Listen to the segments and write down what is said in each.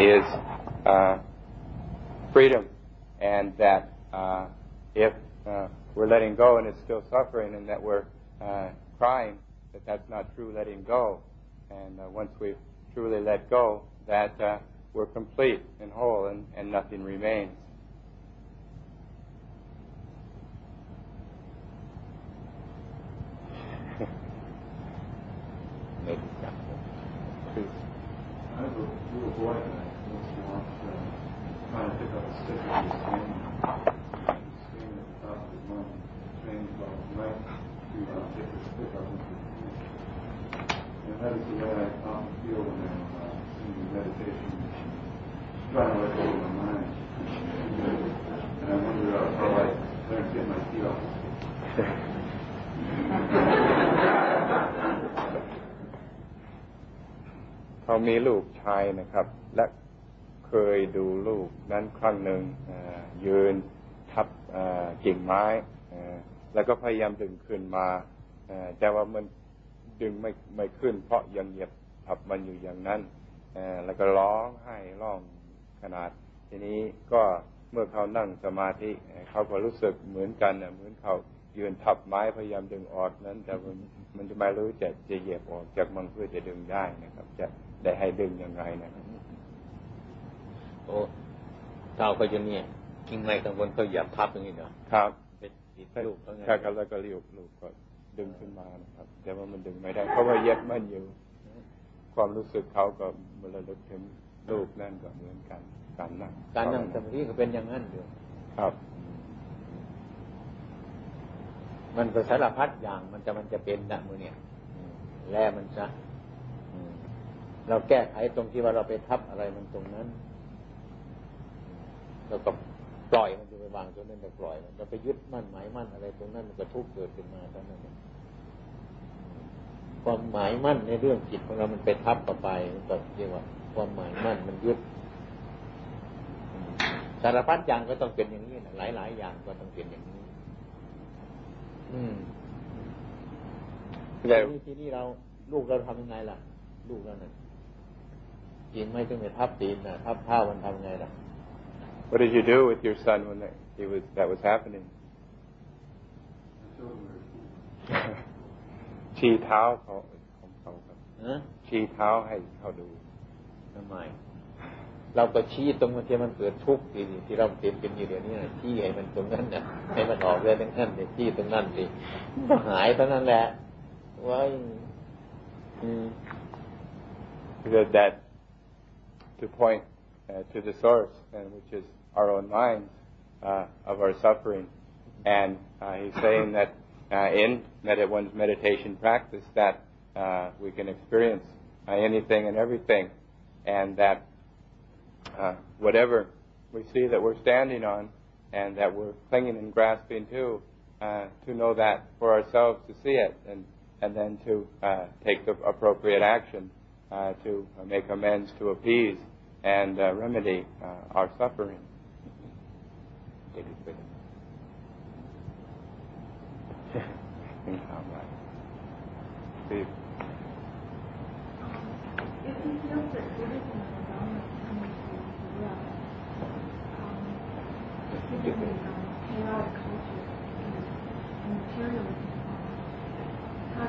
is uh, freedom, and that uh, if uh, we're letting go and it's still suffering, and that we're crying, that that's not true letting go. And once we've truly let go, that we're complete and whole, and, and nothing remains. นั้นครั้งหนึ่งยืนทับกิ่งไม้แล้วก็พยายามดึงขึ้นมาแต่ว่ามันดึงไม่ไม่ขึ้น เพราะยังเหยียบทับมันอยู่อย่างนั้นแล้วก็ร้องไห้ร้องขนาด ทีนี้ก็เมื่อเขานั่งสมาธิเขาก็รู้สึกเหมือนกันเหมือนเขายืนทับไม้พยายามดึงออกนั้น แต่มันจะไม่รู้จะจะเหยียบออกจากมันเพื่อจะดึงได้นะครับ จะได้ให้ดึงยังไงนะครับโอ้ เท้าก็จะเนี่ยกิ่งไม้ข้างบนเขาหยับทับอย่างนี้เนาะครับเป็นติดลูกเขาไงใช่ครับแล้วก็เลี้ยวลูกก็ดึงขึ้นมานะครับ แต่ว่ามันดึงไม่ได้ เพราะว่าเย็บมันอยู่ ความรู้สึกเขาก็มันระลึกถึงลูกนั่นก็เหมือนกัน การนั่งการนั่งสมาธิก็เป็นอย่างนั้นอยู่ครับ มันก็สารพัดอย่างมันจะมันจะเป็นนะมือเนี่ยแล่มันซะเราแก้ไขตรงที่ว่าเราไปทับอะไรมันตรงนั้น เราก็ปล่อยมันจะไปวางตรงนั้นแต่ปล่อยมันเราไปยึดมั่นหมายมั่นอะไร ตรงนั้นมันก็ทุกข์เกิดขึ้นมาเท่านั้นความหมายมั่นในเรื่องจิตของเรา มันไปทับต่อไปมันก็เรียกว่า ความหมายมั่นมันยึดสารพัดอย่างก็ต้องเป็นอย่างนี้นะหลายหลายอย่างก็ต้องเป็นอย่างนี้ อืมทีนี้ทีนี้เราลูกเราทำยังไงล่ะ ลูกเราเนี่ยจริงไม่ต้องไปทับตีนนะทับเท้ามันทำไงล่ะ What did you do with your son when that, he was that was happening? ชี้เท้าเขาของเขาครับชี้เท้าให้เขาดูทำไมเราก็ชี้ตรงมันที่มันเกิดทุกข์ที่ที่เราเป็นเป็นอยู่เดี๋ยวนี้นะชี้ให้มันตรงนั้นนะให้มันออกเลยตรงนั้นเลยชี้ตรงนั้นสิหายเท่านั้นแหละว่าอืม that to point uh, to the source, and which is our own minds uh, of our suffering. And uh, he's saying that uh, in med- one's meditation practice, that uh, we can experience uh, anything and everything, and that whatever we see that we're standing on, and that we're clinging and grasping to, to know that for ourselves to see it, and and then to take the appropriate action to make amends to appease and uh, remedy uh, our suffering. Steve. If he feels that Buddhism and Dharma coming to the West, um, given the um, chaotic culture materialism, how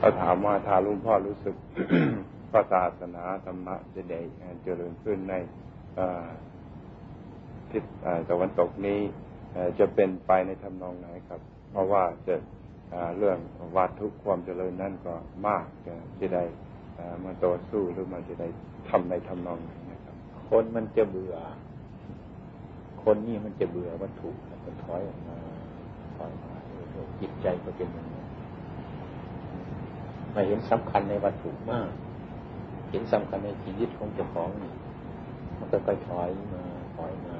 เขาถามว่าถ้าลุงพ่อรู้สึกพระศาสนาธรรมะจะได้เจริญขึ้นในทิศตะวันตกนี้จะเป็นไปในทำนองไหนครับ เพราะว่าจะเรื่องวัตถุความเจริญนั่นก็มากจะได้มาต่อสู้หรือมันจะได้ทำในทำนองไหนนะครับ คนมันจะเบื่อ คนนี่มันจะเบื่อวัตถุมันถอยออกมาถอยมาจิตใจก็เป็นอย่างนี้ มาเห็นสำคัญในวัตถุมาก เห็นสำคัญในชีวิตของเจ้าของนี่มันก็ค่อยถอยมาถอยมา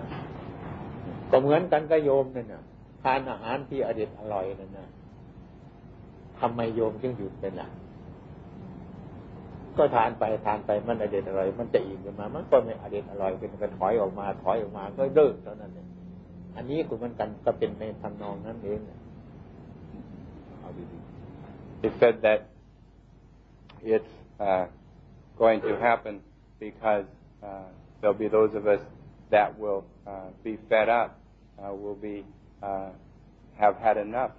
ก็เหมือนกันกับโยมนั่นน่ะทานอาหารที่อเด็ดอร่อยนั่นน่ะทำไมโยมจึงหยุดเป็นล่ะ ก็ทานไปทานไปมันอเด็ดอร่อย มันจะอิ่มขึ้นมา มันก็ไม่อเด็ดอร่อยเป็นก็ถอยออกมา ถอยออกมาก็เลิกเท่านั้นเองอันนี้ก็เหมือนกันก็เป็นในทำนองนั้นเอง He said that it's uh, going to happen because uh, there'll be those of us that will uh, be fed up, uh, will be uh, have had enough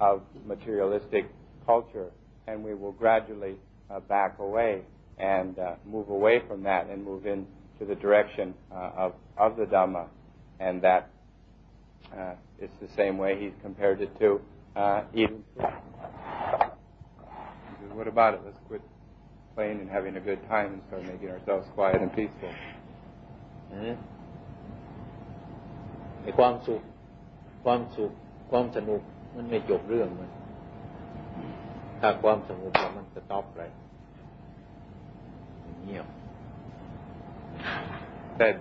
of materialistic culture, and we will gradually uh, back away and move away from that and move into the direction of of the Dhamma, and that it's the same way he's compared it to uh, eating. food. He says, What about it? Let's quit playing and having a good time and start making ourselves quiet and peaceful. ๆนะไอ้ความสุข ความสุข ความสนุก มันไม่จบเรื่องมัน ถ้าความสงบแล้วมันจะตอบเลยเงียบ Said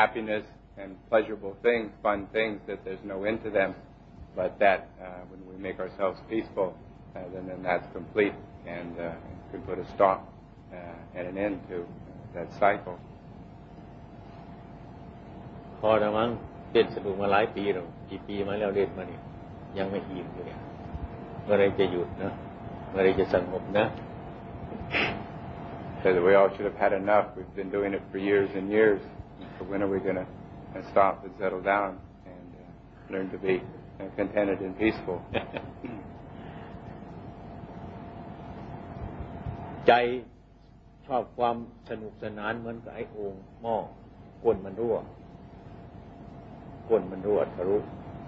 happiness and pleasurable things, fun things, that there's no end to them, but that uh, when we make ourselves peaceful, uh, then, then that's complete and uh, can put a stop uh, and an end to uh, that cycle. พอแล้วมั้งเล่นสนุกมาหลายปีแล้วกี่ปีมาแล้วเล่นมานี่ยังไม่อิ่มอยู่เนี่ยเมื่อไรจะหยุดนะเมื่อไรจะสงบนะ Said that we all should have had enough. We've been doing it for years and years. So when are we going to stop and settle down and uh, learn to be uh, contented and peaceful? ใจชอบความสนุกสนานเหมือนกับไอ้โอ่งหม้อก้นมันรั่วก้นมันรั่วทะลุ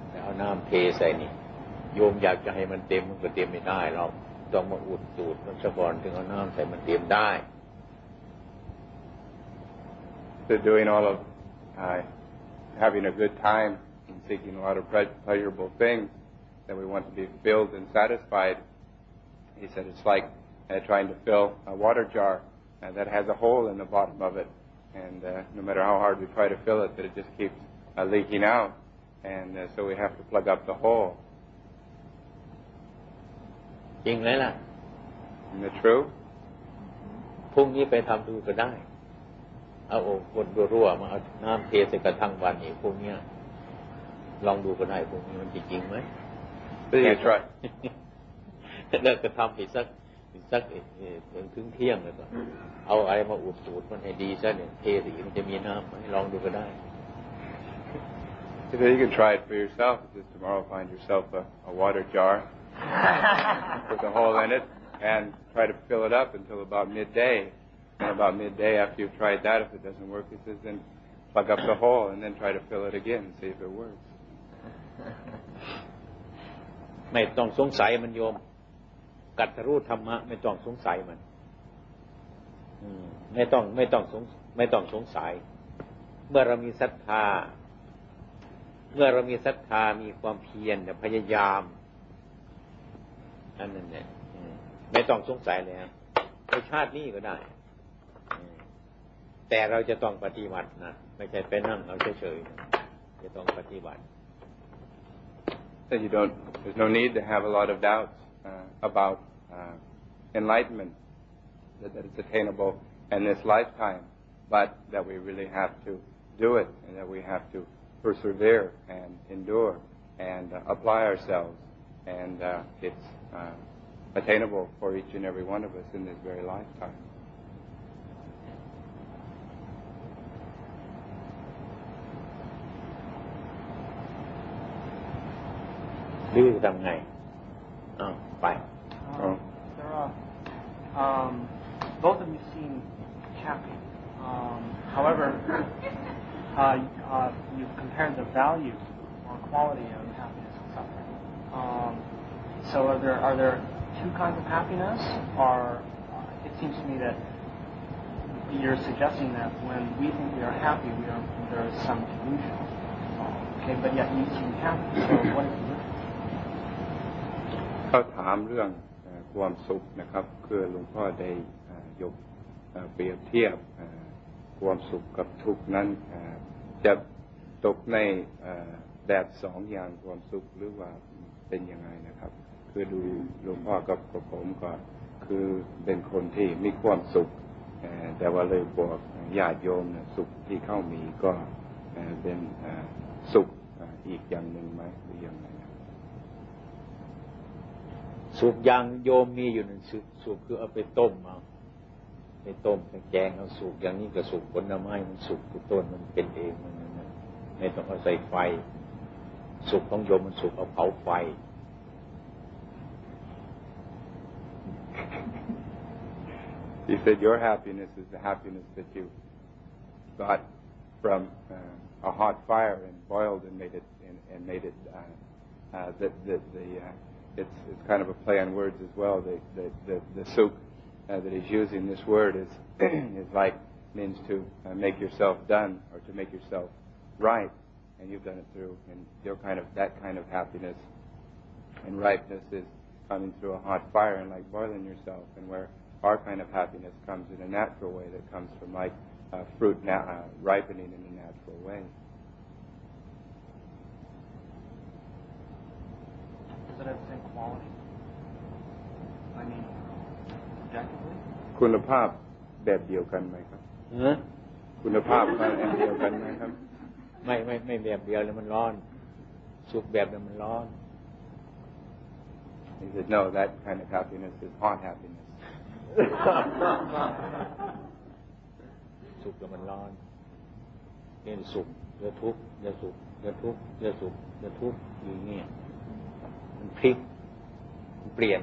แต่เอาน้ำเทใส่นี่โยมอยากจะให้มันเต็มมันก็เต็มไม่ได้เราต้องมาอุดสูตรมันซะก่อนถึงเอาน้ำใส่มันเต็มได้ So doing all of uh, having a good time and seeking a lot of pleasurable things that we want to be filled and satisfied. He said it's like uh, trying to fill a water jar uh, that has a hole in the bottom of it, and uh, no matter how hard we try to fill it, that it just keeps uh, leaking out, and uh, so we have to plug up the hole. จริงไหมล่ะ Isn't it true? พรุ่งนี้ไปทำดูก็ได้ เอาโอ่งกดรั่วๆมาเอาน้ำเทใส่กระทั่งวันนี้พรุ่งเนี้ยลองดูก็ได้พรุ่งนี้มันจะจริงไหม So you try. แล้วก็ทำอีกสักอีก สักเอ่อถึงถึงเที่ยงเลยก็เอาอะไรมาอุดสูตรมันให้ดีซะเนี่ยเทสีมันจะมีน้ำไหมลองดูก็ได้ So you can try it for yourself. Just tomorrow, find yourself a, a water jar, with a hole in it, and try to fill it up until about midday. And about midday, after you've tried that, if it doesn't work, it says then plug up the hole and then try to fill it again and see if it works. ไม่ต้องสงสัยมันโยม กัตรู้ธรรมะ ไม่ต้องสงสัยมัน อืม ไม่ต้องไม่ต้องสงไม่ต้องสงสัย เมื่อเรามีศรัทธา เมื่อเรามีศรัทธามีความเพียรพยายามอันนั้นเนี่ยมไม่ต้องสงสัยแล้วในชาตินี้ก็ได้ แต่เราจะต้องปฏิบัตินะไม่ใช่ไปนั่งเอาเฉยๆจะต้องปฏิบัติ So you don't. There's no need to have a lot of doubts uh, about enlightenment that, that it's attainable in this lifetime, but that we really have to do it, and that we have to persevere and endure and uh, apply ourselves, and uh, it's uh, attainable for each and every one of us in this very lifetime. ดื้อทำไงอ้าวไป Oh. There are, um, both of you seem happy. Um, however, uh, uh, you've compared the value or quality of happiness and suffering. Um, so are there are there two kinds of happiness, or uh, it seems to me that you're suggesting that when we think we are happy, we are there is some delusion. Uh, okay, but yet you seem happy. So what is the difference? เขาถามเรื่องเอ่อ ความสุขนะครับ คือหลวงพ่อได้ยกเปรียบเทียบความสุขกับทุกข์นั้นจะตกในแบบสองอย่างความสุขหรือว่าเป็นยังไงนะครับ คือดูหลวงพ่อกับกับผมก็คือเป็นคนที่มีความสุขแต่ว่าเลยบอกญาติโยมสุขที่เข้ามีก็เป็นสุขอีกอย่างหนึ่งไหมหรือยังไง สุกอย่างโยมมีอยู่หนึ่งสุกสุกคือเอาไปต้มเอาไปต้มไปแกงเอาสุกอย่างนี้ก็สุกผลไม้มันสุกคือต้นมันเป็นเองมันไม่ต้องเอาใส่ไฟสุกของโยมมันสุกเอาเผาไฟ He said your happiness is the happiness that you got from uh, a hot fire and boiled and made it and, and made it. Uh, uh, the the, the uh, it's, it's kind of a play on words as well. The the the, the suk uh, that he's using this word is is like means to uh, make yourself done or to make yourself right, and you've done it through and your kind of that kind of happiness and ripeness is coming through a hot fire and like boiling yourself and where our kind of happiness comes in a natural way that comes from like uh, fruit na- uh, ripening in a natural way. คุณภาพแบบเดียวกันไหมครับเนอะคุณภาพแบบเดียวกันไหมครับ ไม่ไม่ไม่แบบเดียวเลยมันร้อน สุกแบบเดียวมันร้อน He said, no, that kind of happiness is hot happiness. สุกแล้วมันร้อนเรียนสุกเดี๋ยวทุกข์เดี๋ยวสุกเดี๋ยวทุกข์เดี๋ยวสุกเดี๋ยวทุกข์อยู่อย่างเงี้ย มันพลิกมันเปลี่ยน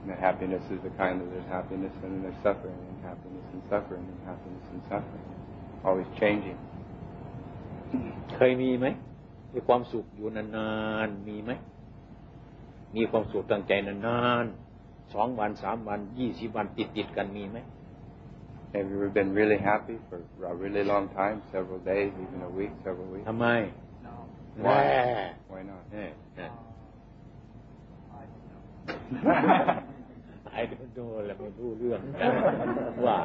And the happiness is the kind that there's happiness and then there's suffering and happiness and suffering and happiness and suffering. Always changing. เคยมีไหมมีความสุขอยู่นานๆมีไหมมีความสุขตั้งใจนานๆสองวันสามวันยี่สิบวันติดติดๆกันมีไหม Have you ever been really happy for a really long time, several days, even a week, several weeks? ทำไม No. Why? แน่ Why not? แน่แน่ Uh, I don't know. ไอ้ดูแล้วไม่รู้เรื่องว่า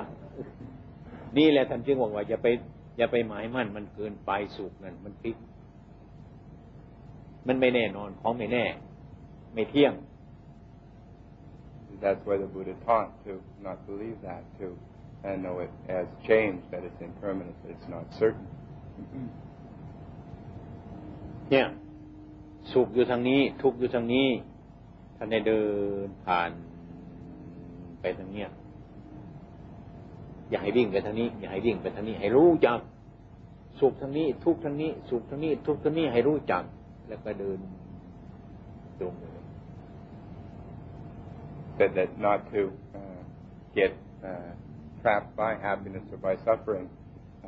นี่แหละท่านจึงบอกว่าอย่าไปอย่าไปหมายมั่นมันเกินไปสุขนั่นมันพลิก มันไม่แน่นอนของไม่แน่ ไม่เที่ยง That's why the Buddha taught to not believe that, to and know it as change, that it's impermanent, that it's not certain. เนี่ย สุขอยู่ทางนี้ ทุกข์อยู่ทางนี้ท่านได้เดินผ่านไปทางเนี้ยอย่าให้วิ่งไปทางนี้ อย่าให้วิ่งไปทางนี้ ให้รู้จัก สุขทางนี้ ทุกข์ทางนี้ สุขทางนี้ ทุกข์ทางนี้ให้รู้จัก แล้วก็เดินตรงเลย That, that not to uh, get uh, trapped by happiness or by suffering, uh,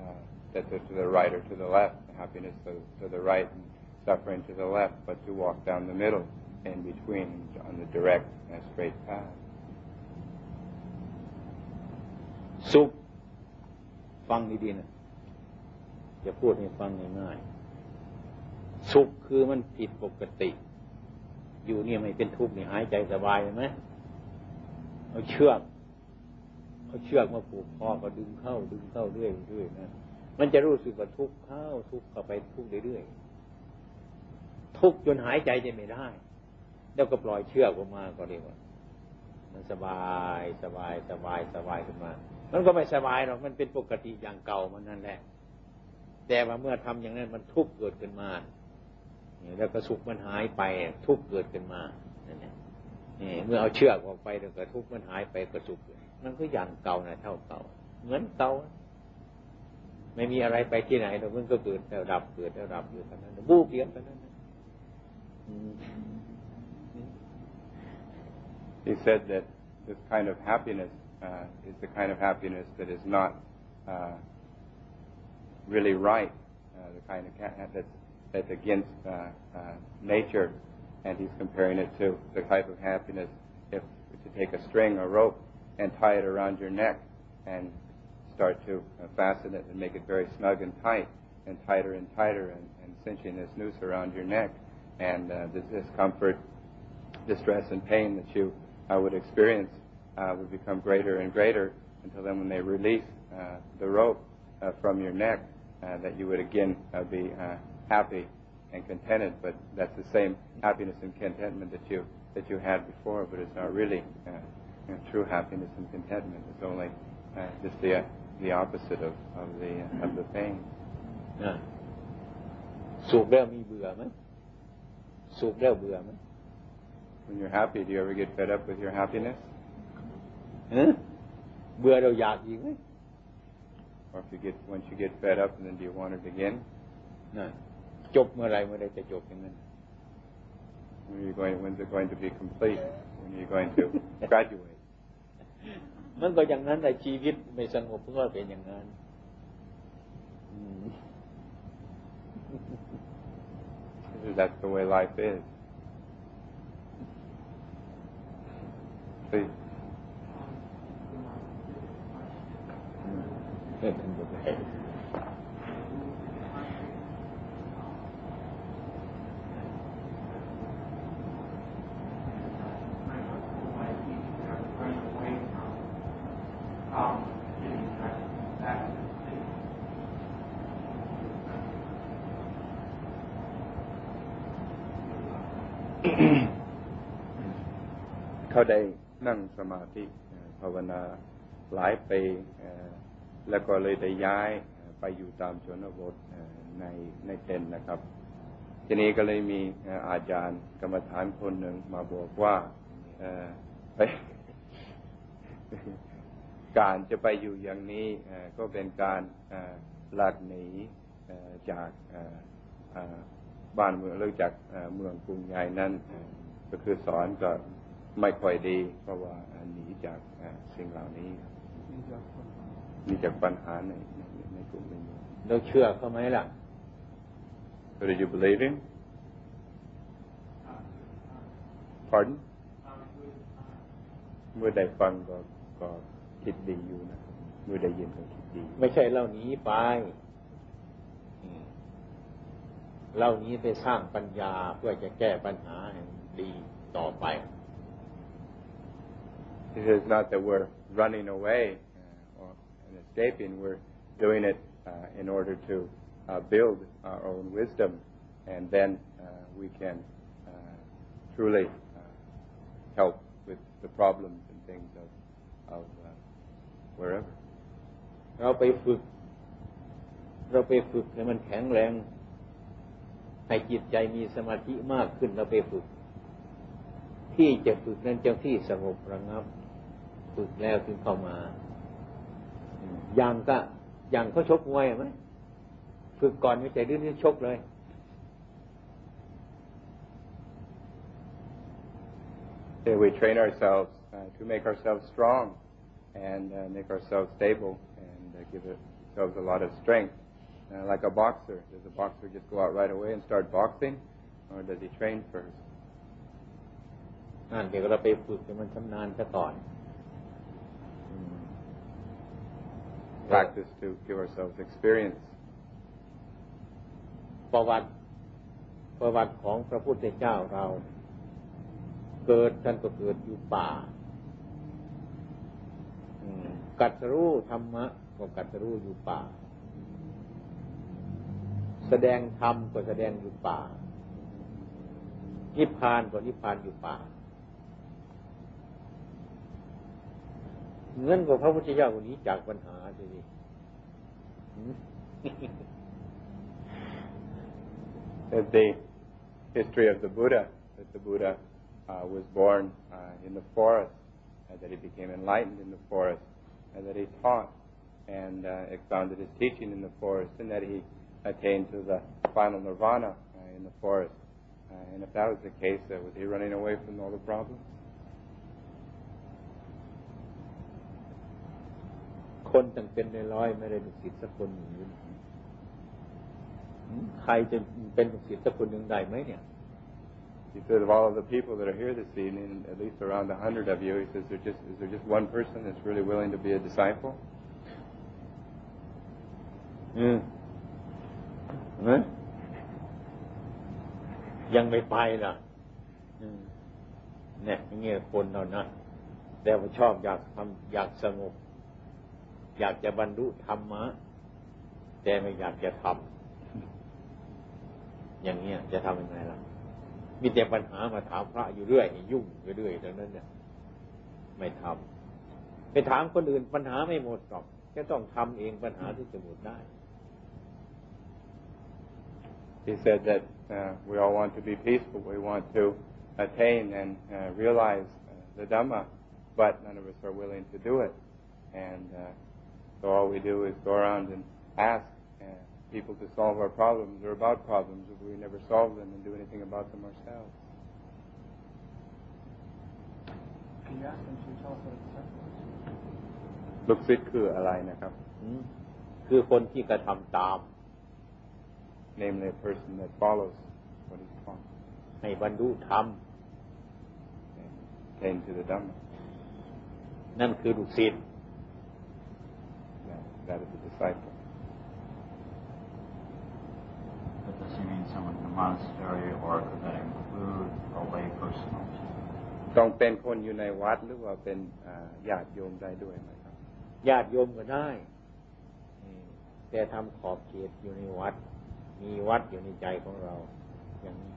that to, to the right or to the left, happiness to, to the right and suffering to the left, but to walk down the middle, in between, on the direct and straight path. สุขฟังดีๆนะอย่าพูดให้ฟังง่ายๆสุขคือมันผิดปกติ อยู่เนี่ยไม่เป็นทุกข์นี่หายใจสบายไหมเอาเชือกเอาเชือกมาผูกคอก็ดึงเข้า ดึงเข้าเรื่อยเรื่อยนะมันจะรู้สึกว่าทุกข์เข้าทุกข์เข้าไปทุกข์เรื่อยๆ ทุกข์จนหายใจจะไม่ได้ แล้วก็ปล่อยเชือกออกมาก็เรียกว่า มันสบายสบายสบายสบายขึ้นมา มันก็ไม่สบายหรอกมันเป็นปกติอย่างเก่ามันนั่นแหละ แต่ว่าเมื่อทำอย่างนั้นมันทุกข์เกิดขึ้นมาแล้วก็สุขมันหายไปทุกข์เกิดขึ้นมานั่นแหละนี่เมื่อเอาเชือกออกไปแล้วก็ทุกข์มันหายไปก็สุขมันก็อย่างเก่านะเท่าเก่า เหมือนเก่าไม่มีอะไรไปที่ไหนหรอกมันก็เกิดแล้วดับเกิดแล้วดับอยู่เท่านั้นบูบเดียวเท่านั้น He said that this kind of happiness uh, is the kind of happiness that is not uh, really right, uh, the kind of that's, that's against uh, uh, nature, and he's comparing it to the type of happiness if to take a string or rope and tie it around your neck and start to uh, fasten it and make it very snug and tight and tighter and tighter and, and cinching this noose around your neck and uh, this discomfort, distress and pain that you uh, would experience uh, would become greater and greater until then when they release uh, the rope uh, from your neck uh, that you would again uh, be uh, happy and contented but that's the same happiness and contentment that you that you had before but it's not really uh, you know, true happiness and contentment it's only uh, just the uh, the opposite of, of the of the pain นะ สุขแล้วมีเบื่อไหม สุขแล้วเบื่อไหม When you're happy, do you ever get fed up with your happiness? ฮะเบื่อเราอยากอีกไหม Or if you get once you get fed up, and then do you want it again? นั่นจบเมื่อไรเมื่อไรจะจบอย่างนั้น When are you going? When's it going to be complete? When are you going to graduate? มันก็อย่างนั้นแต่ชีวิตไม่สงบก็เป็นอย่างนั้น อืม That's the way life is. Please. เอ ได้นั่งสมาธิภาวนาหลายปีเอ่อแล้วก็เลยได้ย้ายไปอยู่ตามชนบทในในเต็นนะครับ ทีนี้ก็เลยมีอาจารย์กรรมฐานคนหนึ่งมาบอกว่าไปการจะไปอยู่อย่างนี้ก็เป็นการหลักหนีจากบ้านเมืองหรือจากเมืองกรุงใหญ่นั้นก็คือสอนก็ ไม่ค่อยดี เพราะว่าเอ่อหนีจากเอ่อสิ่งเหล่านี้หนีจากปัญหาในในในกรุงในเมืองเราเชื่อเขาไหมล่ะ So did you believe him? Pardon? เมื่อได้ฟังก็ก็คิดดีอยู่นะ เมื่อได้ยินก็คิดดี ไม่ใช่เล่านี้ไปอืมเล่านี้ไปสร้างปัญญาเพื่อจะแก้ปัญหาให้ดีต่อไป It is not that we're running away uh, or and escaping. We're doing it uh, in order to uh, build our own wisdom, and then uh, we can uh, truly uh, help with the problems and things of of uh, wherever. เราไปฝึก เราไปฝึกให้มันแข็งแรง ให้จิตใจมีสมาธิมากขึ้นเราไปฝึก ที่จะฝึกนั้นเจ้าที่สงบระงับ ฝึกแล้วถึงเข้ามาอืมอย่างก็อย่างเขาชกมวยไหมฝึกก่อนไม่ใจดื้อนี่ชกเลย Then we train ourselves uh, to make ourselves strong and uh, make ourselves stable and uh, give ourselves a lot of strength. Uh, like a boxer, does a boxer just go out right away and start boxing, or does he train first? นั่นเดี๋ยวเราไปฝึกให้มันชำนาญซะก่อนอืม Practice to give ourselves experience. ประวัติประวัติของพระพุทธเจ้าเรา เกิดท่านก็เกิดอยู่ป่าอืมกัตรู้ธรรมะก็กัตรู้อยู่ป่า แสดงธรรมก็แสดงอยู่ป่านิพพานก็นิพพานอยู่ป่า เงินกว่าพระพุทธเจ้าคนนี้จากปัญหาทีนี้ That the history of the Buddha, that the Buddha uh, was born uh, in the forest, and that he became enlightened in the forest, and that he taught and uh, expounded his teaching in the forest, and that he attained to the final nirvana uh, in the forest. Uh, and if that was the case, uh, was he running away from all the problems? คนตั้งเป็นร้อยๆไม่ได้เป็นศิษย์สักคนหนึ่งหืมใครจะเป็นศิษย์สักคนหนึ่งได้ไหมเนี่ย He said, of all of the people that are here this evening, at least around a hundred of you, he says, there just, is there just one person that's really willing to be a disciple? อืมเห็นไหมยังไม่ไปล่ะอืมเนี่ยอย่างเงี้ยคนเรานะแต่ว่าชอบอยากทำอยากสงบ อยากจะบรรลุธรรมะ แต่ไม่อยากจะทำอย่างเงี้ยจะทำยังไงล่ะ มีแต่ปัญหามาถามพระอยู่เรื่อยยุ่งอยู่เรื่อยดังนั้นเนี่ยไม่ทำไปถามคนอื่นปัญหาไม่หมดหรอกจะต้องทำเองปัญหาที่จะหมดได้ He said that uh, we all want to be peaceful. We want to attain and uh, realize uh, the Dhamma, but none of us are willing to do it. And uh, so all we do is go around and ask uh, people to solve our problems or about problems if we never solve them and do anything about them ourselves. Can you ask him to tell us what it says? ลูกศิษย์คืออะไรนะครับ อืมคือคนที่กระทำตาม namely a person that follows what is taught ให้บรรลุธรรม and attain to the Dhamma. นั่นคือลูกศิษย์ That, that is a disciple. But does he mean someone in a monastery, or could that include a lay person also? ต้องเป็นคนอยู่ในวัดหรือว่าเป็นอ่าญาติโยมได้ด้วยไหมครับญาติโยมก็ได้อืมแต่ทำขอบเขตอยู่ในวัด มีวัดอยู่ในใจของเรา อย่างนี้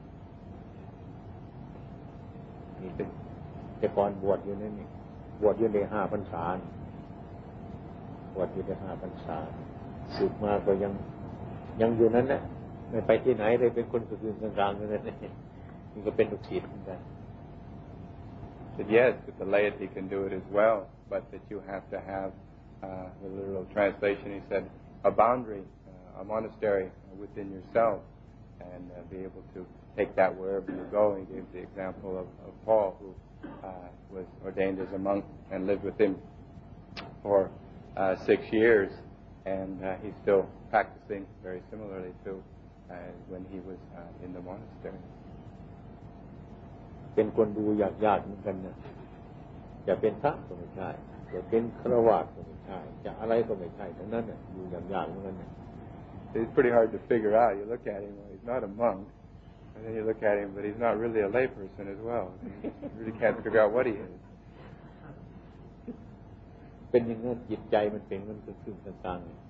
นี่เป็นแต่ก่อนบวชอยู่นั่นนี่บวชอยู่ในห้าพรรษานี่บ วชอยู่ในห้าพรรษาสึกมาก็ยัง ยังอยู่นั้นนะไม่ไปที่ไหนเลยเป็นคนสุดๆกลางๆนั่นเองนี่ก็เป็นลูกศิษย์เหมือนกัน That yes, that the laity can do it as well, but that you have to have uh, the literal translation. He said a boundary, uh, a monastery within yourself, and uh, be able to take that wherever you go. He gave the example of, of Paul, who uh, was ordained as a monk and lived with him for uh, six years, and uh, he's still practicing very similarly to uh, when he was uh, in the monastery. เป็นคนดูยากยากๆเหมือนกันนะจะเป็นพระก็ไม่ใช่ จะเป็นฆราวาสก็ไม่ใช่ จะอะไรก็ไม่ใช่ ทั้งนั้นน่ะดูยากยากๆเหมือนกันนะ He's pretty hard to figure out. You look at him, well, he's not a monk, and then you look at him, but he's not really a layperson as well. You really can't figure out what he is. เป็นอย่างนั้นจิตใจมันเป็นมันคือขึ้นกลางๆเนี่ย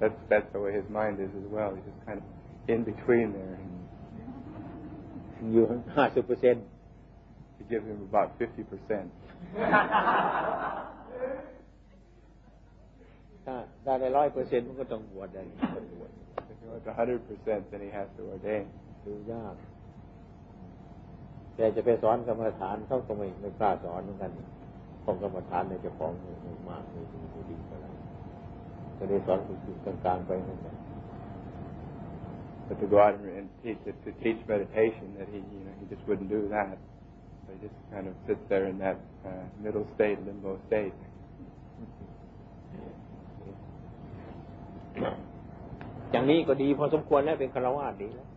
That's that's the way his mind is as well. He's just kind of in between there. อยู่ห้าสิบเปอร์เซ็นต์ You give him about fifty percent. ถ้าได้ในร้อยเปอร์เซ็นต์มันก็ต้องบวชได้ต้องบวช If he wants hundred percent, then he has to ordain. ดูยากแต่จะไปสอนกรรมฐานเขาก็ไม่ไม่กล้าสอนเหมือนกัน ของกรรมฐานในเจ้าของไม่ไม่มากไม่ดีไม่ดีเท่าไร่ก็เลยสอนคือกลางๆไปนั่นแหละ But to go out and, teach to, to teach meditation, that he you know he just wouldn't do that. So he just kind of sits there in that uh, middle state, limbo state. อย่างนี้ก็ดีพอสมควรแล้วเป็นคารวะดีแล้ว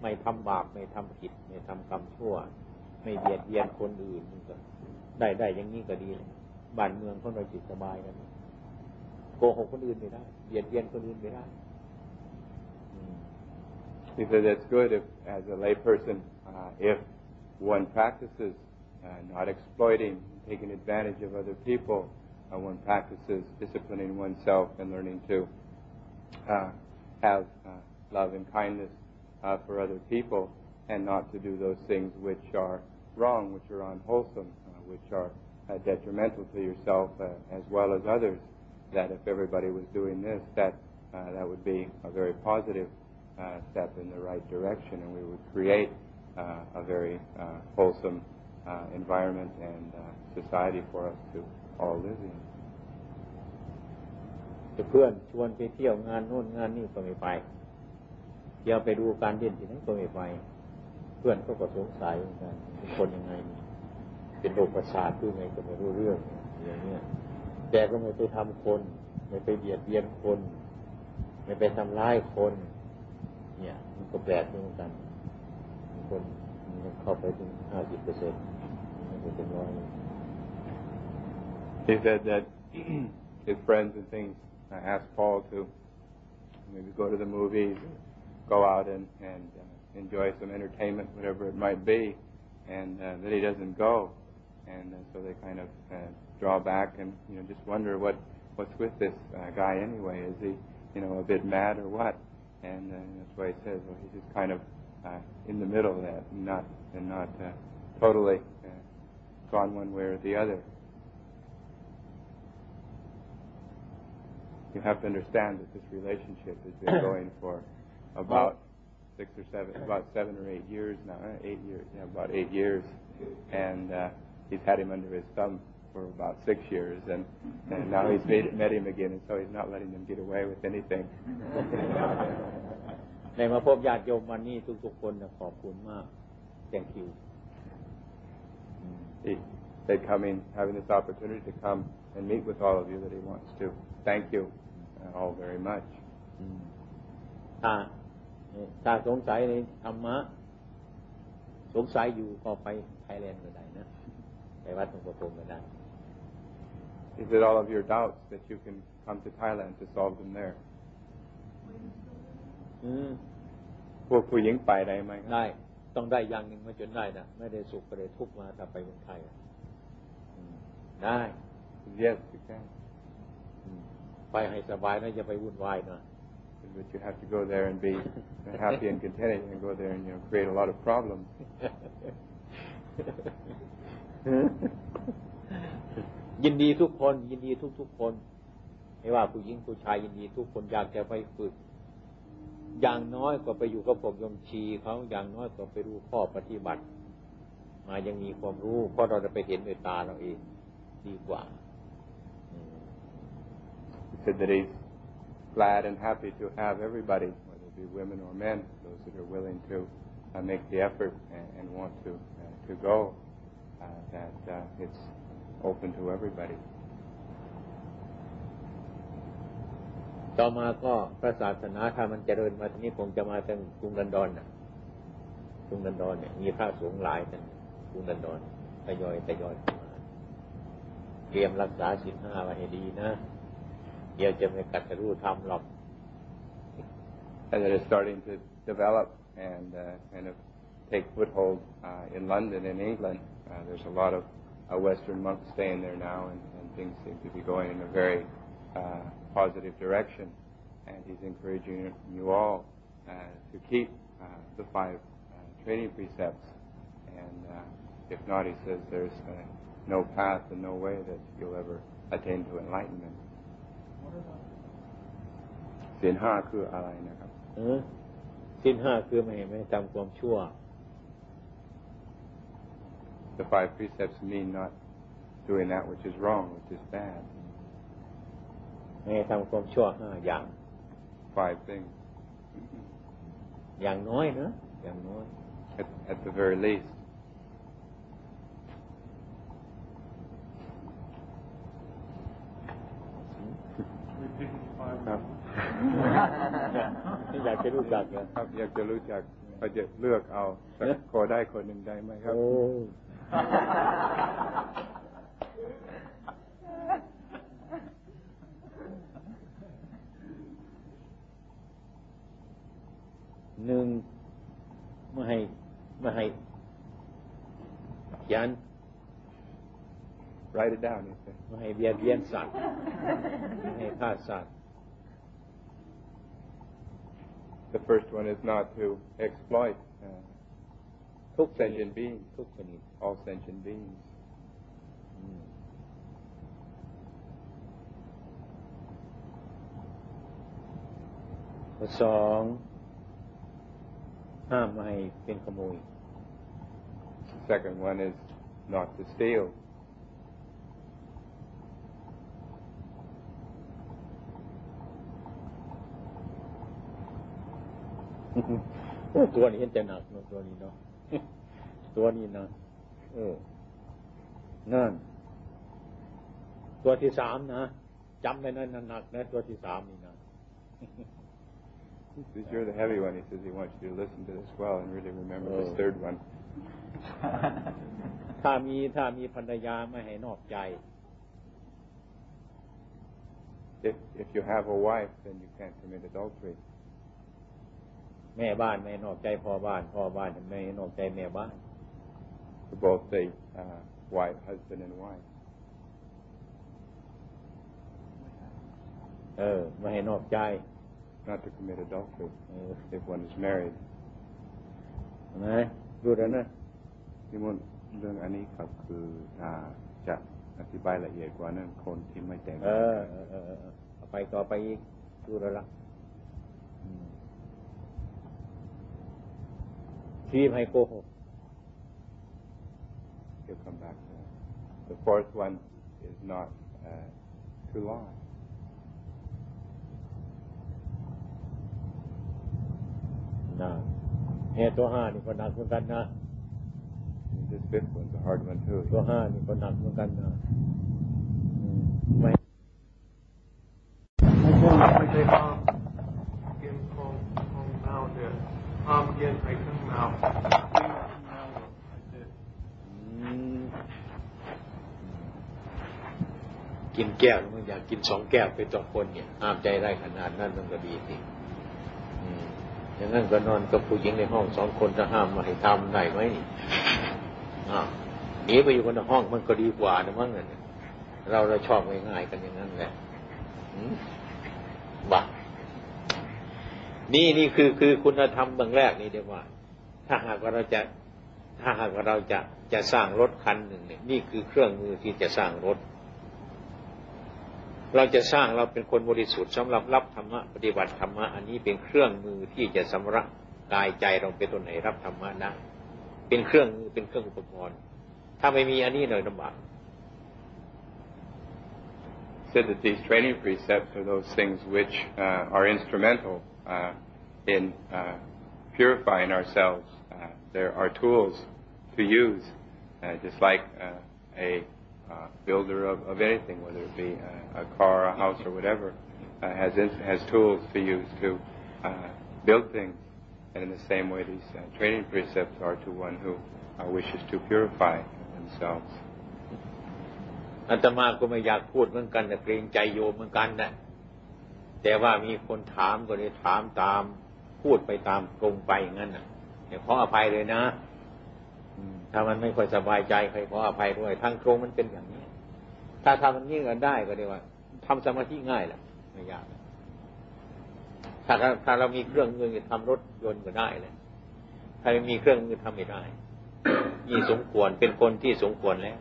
ไม่ทำบาปไม่ทำผิด ไม่ทำกรรมชั่ว ไม่เบียดเบียนคนอื่นมันก็ ได้ได้อย่างนี้ก็ดีแล้วบ้านเมืองของเราจิตสบายกันโกหกคนอื่นไม่ได้เบียดเบียนคนอื่นไม่ได้อืม He said that's good if, as a layperson, uh, if one practices uh, not exploiting, taking advantage of other people, uh, one practices disciplining oneself and learning to uh, have uh, love and kindness uh, for other people, and not to do those things which are wrong, which are unwholesome, uh, which are uh, detrimental to yourself uh, as well as others. That if everybody was doing this, that uh, that would be a very positive uh, step in the right direction, and we would create uh, a very uh, wholesome uh, environment and uh, society for us to all live in. จะเพื่อนชวนไปเที่ยวงานโน่นงานนี่ก็ไม่ไปเที่ยวไปดูการเล่นที่ไหนก็ไม่ไป เพื่อนก็ก็สงสัยเหมือนกันเป็นคนยังไงนี่ เป็นโรคประสาทหรือไงก็ไม่รู้เรื่องอย่างเงี้ยแต่ก็ไม่ไปทำคน ไม่ไปเบียดเบียนคน ไม่ไปทำร้ายคน เนี่ย มันก็แปลกเหมือนกันบางคนมันเข้าไปถึงห้าสิบเปอร์เซ็นต์มันก็เป็นร้อย He said that his friends and things uh, asked Paul to maybe go to the movies, go out and, and uh, enjoy some entertainment, whatever it might be, and uh, that he doesn't go. And uh, so they kind of uh, draw back and you know just wonder what what's with this uh, guy anyway. Is he you know a bit mad or what? And uh, that's why he says well he's just kind of uh, in the middle of that, and not and not uh, totally uh, gone one way or the other. You have to understand that this relationship has been going for about six or seven, about seven or eight years now. Eight years, yeah, about eight years, and uh, he's had him under his thumb for about six years, and, and now he's met, met him again, and so he's not letting them get away with anything. ในมาพบญาติโยมวันนี้ทุกๆคนนะขอบคุณมาก thank you อืม he said coming, having this opportunity to come and meet with all of you that he wants to. Thank you uh, all very much. อืมถ้าถ้าสงสัยในธรรมะ สงสัยอยู่ก็ไปไทยแลนด์ก็ได้นะ ไปวัดหลวงพ่อพรหมก็ได้ He said all of your doubts that you can come to Thailand to solve them there. อืมพวกผู้หญิงไปได้ไหมครับได้ต้องได้อย่างหนึ่งมาจนได้นะไม่ได้สุขก็ได้ทุกข์มาถ้าไปเมืองไทยอะอืมได้ Yes, you can. อืมไปให้สบายนะอย่าไปวุ่นวายนะ But you have to go there and be happy and contented and go there and you know create a lot of problems. ยินดีทุกคน ยินดีทุกทุกคน ไม่ว่าผู้หญิงผู้ชายยินดีทุกคนอยากจะไปฝึก อย่างน้อยก็ไปอยู่กับพวกยมชีเขาอย่างน้อยก็ไปรู้ข้อปฏิบัติ มายังมีความรู้เพราะเราจะไปเห็นด้วยตาเราเองดีกว่า He said that he's glad and happy to have everybody, whether it be women or men, those that are willing to uh, make the effort and, and want to uh, to go, uh, that uh, it's open to everybody. ต่อมาก็พระศาสนาถ้ามันเจริญมาทีนี้คงจะมาทางกรุงดันดอนน่ะกรุงดันดอนเนี่ยมีพระสงฆ์หลายกันกรุงดันดอนทยอยทยอยมาเตรียมรักษาศีลห้าไว้ให้ดีนะเดี๋ยวจะไม่กัดจะรู้ทำหรอก and that is starting to develop and uh, kind of take foothold uh, in London and England. Uh, there's a lot of uh, Western monks staying there now, and, and things seem to be going in a very uh, positive direction. And he's encouraging you all uh, to keep uh, the five uh, training precepts. And uh, if not, he says there's uh, no path and no way that you'll ever attain to enlightenment. ศีลห้าคืออะไรนะครับ เออสิ้นห้าคือไม่ให้ไม่ทำความชั่ว The five precepts mean not doing that which is wrong, which is bad. ไม่ให้ทำความชั่วห้าอย่าง Five things, อย่างน้อยนะอย่างน้อย at, at the very least. ครับ อยากจะรู้จักเหรอ ครับอยากจะรู้จักก็จะเลือกเอาสักขอได้คนหนึ่งได้ไหมครับ โอ้ หนึ่งไม่ให้ไม่ให้เขียน Write it down. He said. ไม่ให้เบียดเบียนสัตว์ไม่ให้ฆ่าสัตว์ The first one is not to exploit uh, ทุกชนิด sentient beings, ทุกชนิด all sentient beings. อืมข้อสองห้ามไม่ให้เป็นขโมย The second one is not to steal. โอ้ตัวนี้เห็นจะหนักเนอะตัวนี้เนาะ ตัวนี้นะเออนั่น ตัวที่สามนะจำได้นะหนักนะตัวที่สามนี่นะ He says, You're the heavy one. He says he wants you to listen to this well and really remember Oh. this third one. ถ้ามีถ้ามีภรรยาไม่ให้นอกใจ If, if you have a wife, then you can't commit adultery. แม่บ้านไม่ให้นอกใจพ่อบ้านพ่อบ้านไม่ให้นอกใจแม่บ้าน For both the uh, wife, husband, and wife. เออไม่ให้นอกใจ Not to commit adultery เออ if one is married. เห็นไหมรู้แล้วนะที่มุนเรื่องอันนี้ครับคืออ่าจะอธิบายละเอียดกว่านั้นคนที่ไม่แต่งเออเออเออเออเอาไปต่อไปอีกรู้แล้วละ Believe I. He'll come back. The fourth one is not uh, to lie. No. This fifth one's a hard one too. To not กินแก้วมันอยากกินสองแก้วไปต่อคนเนี่ยห้ามใจได้ขนาดนั้นมันก็ดีสิอืมอย่างนั้นก็นอนกับผู้หญิงในห้องสองคนจะห้ามมาให้ทำได้ไหมนี่อ้าหนีไปอยู่คนห้องมันก็ดีกว่านะมั้งเนี่ยเราเราชอบง่ายๆกันอย่างนั้นแหละบ้านี่นี่คือคือคุณธรรมเบื้องแรกนี่เดียวว่า ถ้าหากว่าเราจะถ้าหากว่าเราจะจะสร้างรถคันหนึ่งเนี่ยนี่คือเครื่องมือที่จะสร้างรถ เราจะสร้างเราเป็นคนบริสุทธิ์สำหรับรับธรรมะปฏิบัติธรรมะอันนี้เป็นเครื่องมือที่จะสำระกายใจเราเป็นตัวไหนรับธรรมะได้เป็นเครื่องมือเป็นเครื่องอุปกรณ์ ถ้าไม่มีอันนี้หน่อยลำบาก said that these training precepts are those things which uh, are instrumental uh, in uh, purifying ourselves. Uh, there are tools to use, uh, just like uh, a builder of, of anything, whether it be a, a car, a house, or whatever, uh, has ins- has tools to use to uh, build things. And in the same way, these uh, training precepts are to one who uh, wishes to purify themselves. อาตมาก็ไม่อยากพูดเหมือนกันแต่เกรงใจโยมเหมือนกันนะแต่ว่ามีคนถามก็เลยถามตาม พูดไปตามตรงไปอย่างนั้นนะเดี๋ยวขออภัยเลยนะอืม ถ้ามันไม่ค่อยสบายใจใครขออภัยด้วยทางตรงมันเป็นอย่างนี้ ถ้าทำมันยิ่งกันได้ก็เรียกว่าทำสมาธิง่ายแหละไม่ยากถ้าถ้าเรามีเครื่องมือจะทำรถยนต์ก็ได้เลยถ้าไม่มีเครื่องมือทำไม่ได้นี่สมควรเป็นคนที่สมควรแล้ว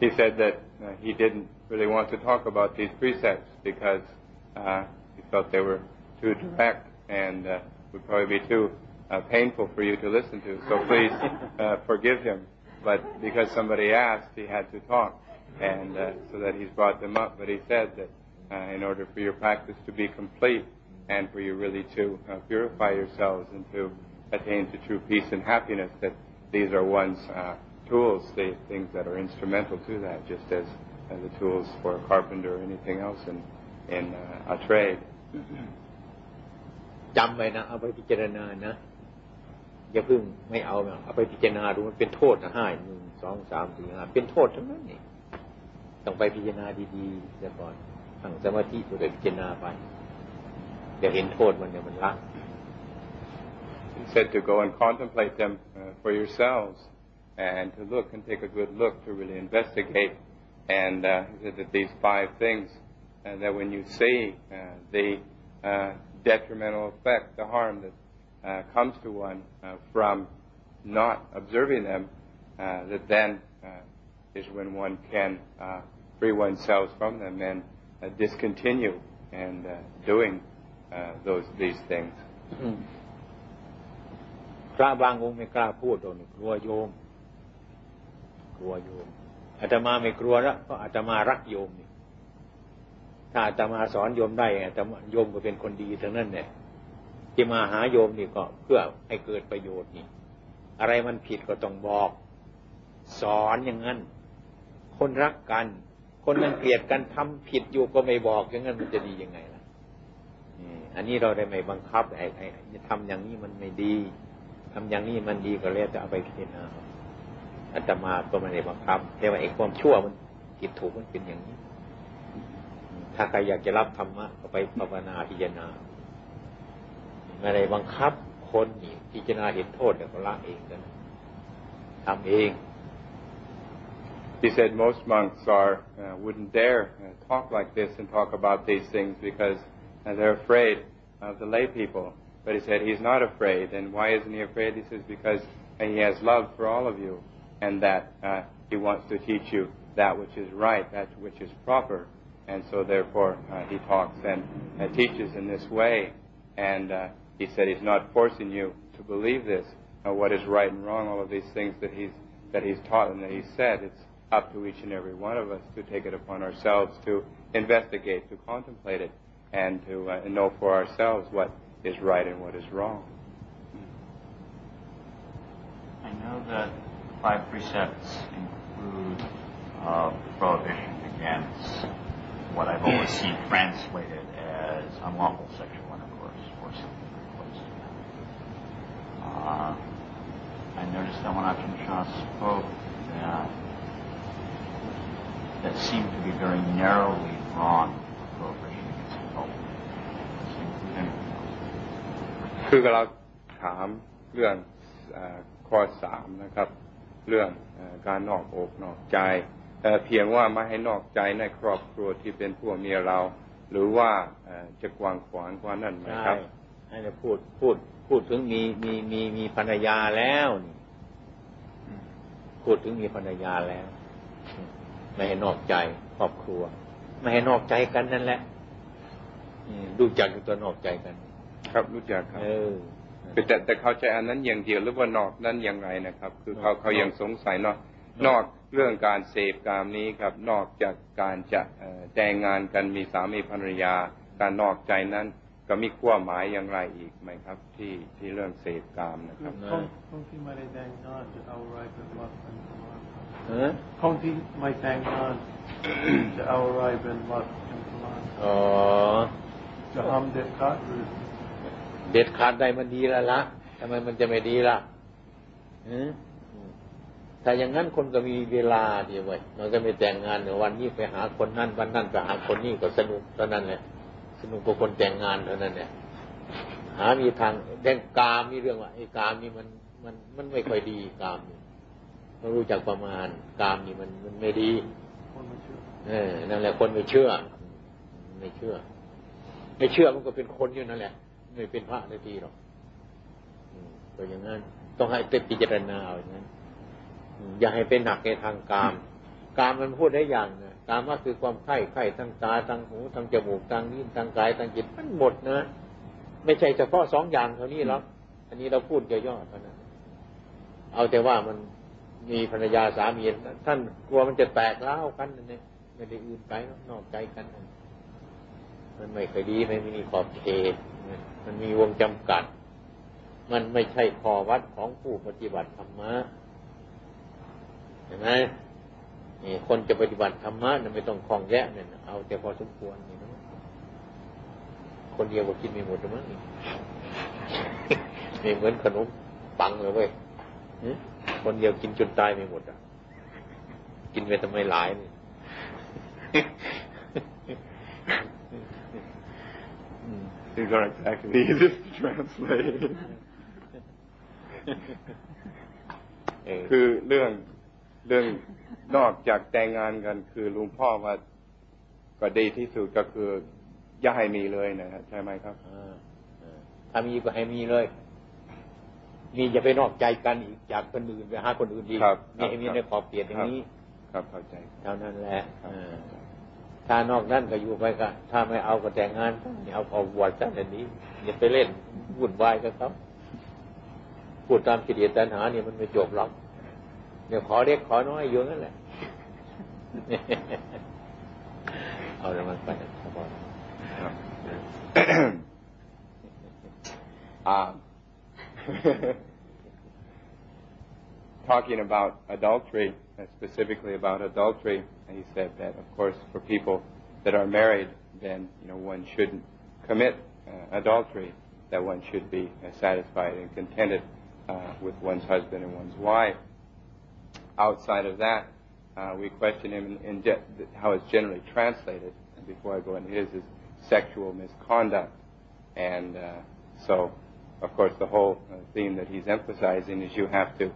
He said that uh, he didn't really want to talk about these precepts because uh, he felt they were too direct and uh, would probably be too uh, painful for you to listen to. So please uh, forgive him. But because somebody asked, he had to talk, and uh, so that he's brought them up. But he said that uh, in order for your practice to be complete and for you really to uh, purify yourselves and to attain to true peace and happiness, that these are one's uh, tools, the things that are instrumental to that, just as uh, the tools for a carpenter or anything else in, in uh, a trade. จำไว้นะเอาไปพิจารณานะ อย่าเพิ่งไม่เอาเอาไปพิจารณาดูมันเป็นโทษนะห้าหนึ่งสองสามสี่ห้าเป็นโทษทั้งนั้นนี่ต้องไปพิจารณาดีๆเสียก่อนตั้งสมาธิตัวเด็พิจารณาไปเดี๋ยวเห็นโทษมันเดี๋ยวมันละ He said to go and contemplate them uh, for yourselves and to look and take a good look to really investigate. And uh, he said that these five things, uh, that when you see uh, the uh, detrimental effect, the harm that comes to one uh, from not observing them, uh, that then uh, is when one can uh, free oneself from them and uh, discontinue and uh, doing uh, those these things. พระบางองค์ไม่กล้าพูดตรงนี้กลัวโยม กลัวโยมอาตมาไม่กลัวแล้วเพราะอาตมารักโยมนี่ถ้าอาตมาสอนโยมได้อาตมาโยมก็เป็นคนดีทั้งนั้นเนี่ย ที่มาหาโยมนี่ก็เพื่อให้เกิดประโยชน์นี่ อะไรมันผิดก็ต้องบอก สอนอย่างนั้น คนรักกัน คนรังเกลียดกันทำผิดอยู่ก็ไม่บอกอย่างนั้นมันจะดียังไงล่ะอันนี้เราได้ไม่บังคับไอ้ไอ้ทำอย่างนี้มันไม่ดีทำอย่างนี้มันดีก็แล้วจะเอาไปพิจารณาอาตมาก็ไม่ได้บังคับแต่ว่าไอ้ความชั่วมันผิดถูกมันเป็นอย่างนี้ ถ้าใครอยากจะรับธรรมะก็ไปภาวนาพิจารณา ไม่ได้บังคับคนนี่พิจารณาเห็นโทษเดี๋ยวก็ละเองกันทำเอง He said most monks are uh, wouldn't dare uh, talk like this and talk about these things because uh, they're afraid of the lay people. But he said he's not afraid, and why isn't he afraid? He says because uh, he has love for all of you, and that uh, he wants to teach you that which is right, that which is proper, and so therefore uh, he talks and uh, teaches in this way, and uh, he said he's not forcing you to believe this, uh, what is right and wrong, all of these things that he's that he's taught and that he said. It's up to each and every one of us to take it upon ourselves to investigate, to contemplate it, and to uh, know for ourselves what is right and what is wrong. I know that five precepts include uh, prohibition against what I've always seen translated as unlawful sexual Uh, I noticed that when Ajahn Chah spoke that that seemed to be very narrowly drawn prohibition against adultery. Does it include anything else? คือเราถามเรื่องเออข้อสามนะครับ เรื่องเออการนอกอกนอกใจเอ่อเพียงว่าไม่ให้นอกใจในครอบครัวที่เป็นผัวเมียเรา หรือว่าเอ่อจะกวางขวางกว่านั้นไหมใช่ครับให้เราพูดพูด พูดถึงมีมีมีมีภรรยาแล้วนี่พูดถึงมีภรรยาแล้ว ไม่ให้นอกใจครอบครัว ไม่ให้นอกใจกันนั่นแหละอืมดูจักอยู่ตัวนอกใจกัน ครับรู้จักครับเออคือแต่แต่เขาใจอันนั้นอย่างเดียวหรือว่านอกนั้นอย่างไรนะครับ คือเขานอกเขายังสงสัยเนาะนนออกกเรื่องการเสพกามนี้ครับ นอกจากการจะเอ่อแต่งงานกันมีสามีภรรยา การนอกใจนั้น ก็มีความหมายอย่างไรอีกไหมครับ ที่ที่เรื่องเสพกามนะครับคนคนที่ไม่ได้แต่งงานจะเอาอะไรเป็นหลักเป็นประมาณเออคนที่ไม่แต่งงานจะเอาอะไรเป็นหลักเป็นประมาณอ๋อจะทำเด็ดขาดหรือเด็ดขาดได้มันดีแล้วละทำไมมันจะไม่ดีล่ะอืมถ้าอย่างนั้นคนก็มีเวลาเดียวไว้ยมันก็ไม่แต่งงานเดี๋ยววันนี้ไปหาคนนั้นวันนั้นไปหาคนนี้ก็สนุกเท่านั้นแหละ สนุกกว่าคนแต่งงานเท่านั้นแหละหามีทางแดงกามมีเรื่องว่าไอ้กามนี่มันมันมันไม่ค่อยดีกามนี่ต้องรู้จักประมาณ กามนี่มันมันไม่ดีคนไม่เชื่อเออนั่นแหละคนไม่เชื่อ ไม่เชื่อ ไม่เชื่อมันก็เป็นคนอยู่นั่นแหละ ไม่เป็นพระได้ทีหรอกอืมก็อย่างนั้น ต้องให้เต็มพิจารณาเอาอย่างนั้นอืมอย่าให้เป็นหนักในทางกาม กามมันพูดได้อย่างนะ กามก็คือความไข้ไข้ทางตาทางหูทางจมูกทางลิ้นทางกายทางจิตมันหมดนะ ไม่ใช่เฉพาะสองอย่างเท่านี้หรอกอันนี้เราพูดย่อๆเท่านั้นเอาแต่ว่ามันมีภรรยาสามีท่านกลัวมันจะแตกเล้ากันนั่นเองไม่ได้อื่นไปนอกใจกันมันไม่เคยดีไม่มีขอบเขตมันมีวงจำกัด มันไม่ใช่ขอวัดของผู้ปฏิบัติธรรมะเห็นไหม นี่คนจะปฏิบัติธรรมะเนี่ยไม่ต้องคล้องแยะเนี่ยนะเอาแต่พอสมควรนี่นะคนเดียวก็กินไม่หมดหรอกมั้งนี่นี่เหมือนขนมปังเลยเว้ยหึคนเดียวกินจนตายไม่หมดอะ กินไปทำไมหลายนี่ These are exactly easy to translate เออคือเรื่องเรื่อง นอกจากแต่งงานกันคือลุงพ่อว่าก็ดีที่สุดก็คือ อย่าให้มีเลยนะครับใช่ไหมครับอ่าอ่าถ้ามีก็ให้มีเลย มีอย่าไปนอกใจกันอีกจากคนอื่นไปหาคนอื่นดีครับมีให้มีครับในขอบเขตอย่างนี้ ครับเข้าใจเท่านั้นแหละครับอ่าถ้านอกนั้นก็อยู่ไปก็ถ้าไม่เอาก็แต่งงานอย่าเอาเอาบวชซะอันนี้อย่าไปเล่นวุ่นวายกับเขาพูดตามกิเลสตัณหาเนี่ยมันไม่จบหรอก เดี๋ยวขอเล็กขอน้อยอยู่นั่นแหละ เอาแต่มันไปสบาย um, talking about adultery, uh, specifically about adultery, he said that, of course, for people that are married, then you know one shouldn't commit uh, adultery. That one should be uh, satisfied and contented uh, with one's husband and one's wife. Outside of that, uh, we question him in, how it's generally translated. And before I go into his, is sexual misconduct. And uh, so, of course, the whole uh, theme that he's emphasizing is you have to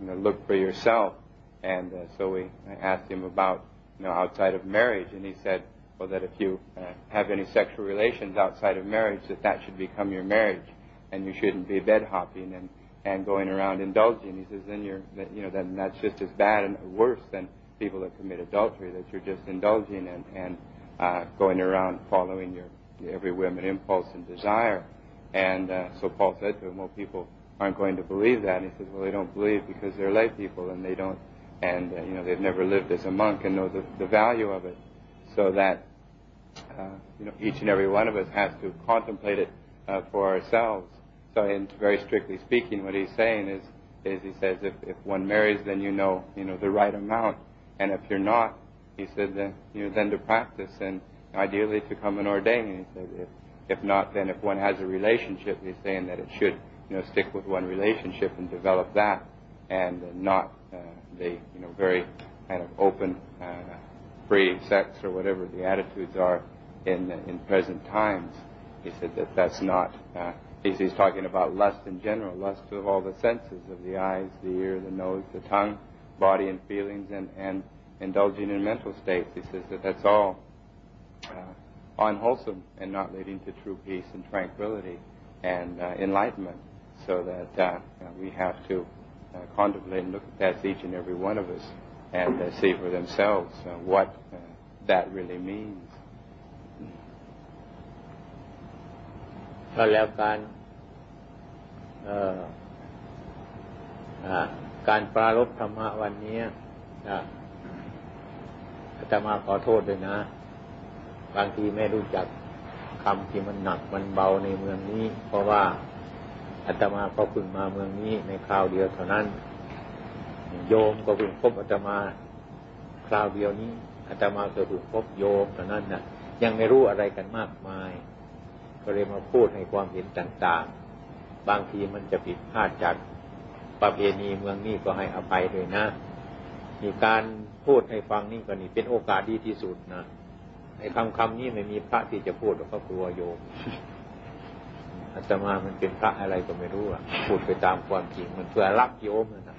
look for yourself. And so we asked him about you know, outside of marriage, and he said, well, that if you have any sexual relations outside of marriage, that that should become your marriage, and you shouldn't be bed hopping and and going around indulging. He says, then you're, you know, then that's just as bad and worse than people that commit adultery, that you're just indulging and, and uh, going around following your, your every whim and impulse and desire. And uh, so Paul said to him, well, people aren't going to believe that. And he says, well, they don't believe because they're lay people and they don't, and, uh, you know, they've never lived as a monk and know the, the value of it. So that, uh, you know, each and every one of us has to contemplate it uh, for ourselves. So very strictly speaking, what he's saying is, is he says if, one marries, then you know, you know, the right amount. And if you're not, he said, then, you know, then to practice and ideally to come and ordain. He said, if, not, then if one has a relationship, he's saying that it should, you know, stick with one relationship and develop that and not uh, the, you know, very kind of open, uh, free sex or whatever the attitudes are in, in present times. He said that that's not, uh, he's, talking about lust in general, lust of all the senses of the eyes, the ear, the nose, the tongue, body and feelings, and, and indulging in mental states. He says that that's all uh, unwholesome and not leading to true peace and tranquility and uh, enlightenment. So that uh, we have to uh, contemplate and look at that each and every one of us and uh, see for themselves uh, what that really means. ก็แล้วการการปรารบธรรมะวันนี้อาตมาขอโทษด้วยนะ บางทีไม่รู้จักคำที่มันหนักมันเบาในเมืองนี้ เพราะว่าอาตมาก็เพิ่งมาเมืองนี้ในคราวเดียวเท่านั้น โยมก็เพิ่งพบอาตมาคราวเดียวนี้อาตมาก็เพิ่งพบโยมเท่านั้นน่ะ ยังไม่รู้อะไรกันมากมาย ก็เลยมาพูดให้ความเห็นต่างๆ บางทีมันจะผิดพลาดจากประเพณีเมืองนี้ก็ให้อภัยด้วยนะมีการพูดให้ฟังนี่ก็นี่เป็นโอกาสดีที่สุดนะไอ้คำคำนี้ไม่มีพระที่จะพูดหรอกก็กลัวโยมอาตมามันเป็นพระอะไรก็ไม่รู้อะพูดไปตามความจริงมันเพื่อรักโยมนะ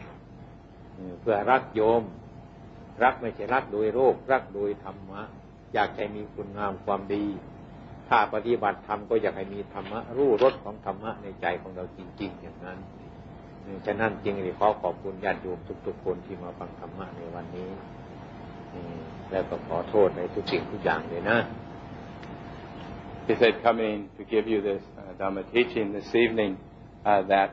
เพื่อรักโยม รักไม่ใช่รักโดยโรค รักโดยธรรมะ อยากให้มีคุณงามความดี ถ้าปฏิบัติธรรมก็อยากให้มีธรรมะรู้รสของธรรมะในใจของเราจริง ๆ อย่างนั้นฉะนั้นจริงๆขอขอบคุณญาติโยมทุก ๆ คนที่มาฟังธรรมะในวันนี้แล้วก็ขอโทษในทุกสิ่งทุกอย่างเลยนะ He said coming to give you this uh, Dhamma teaching this evening uh, that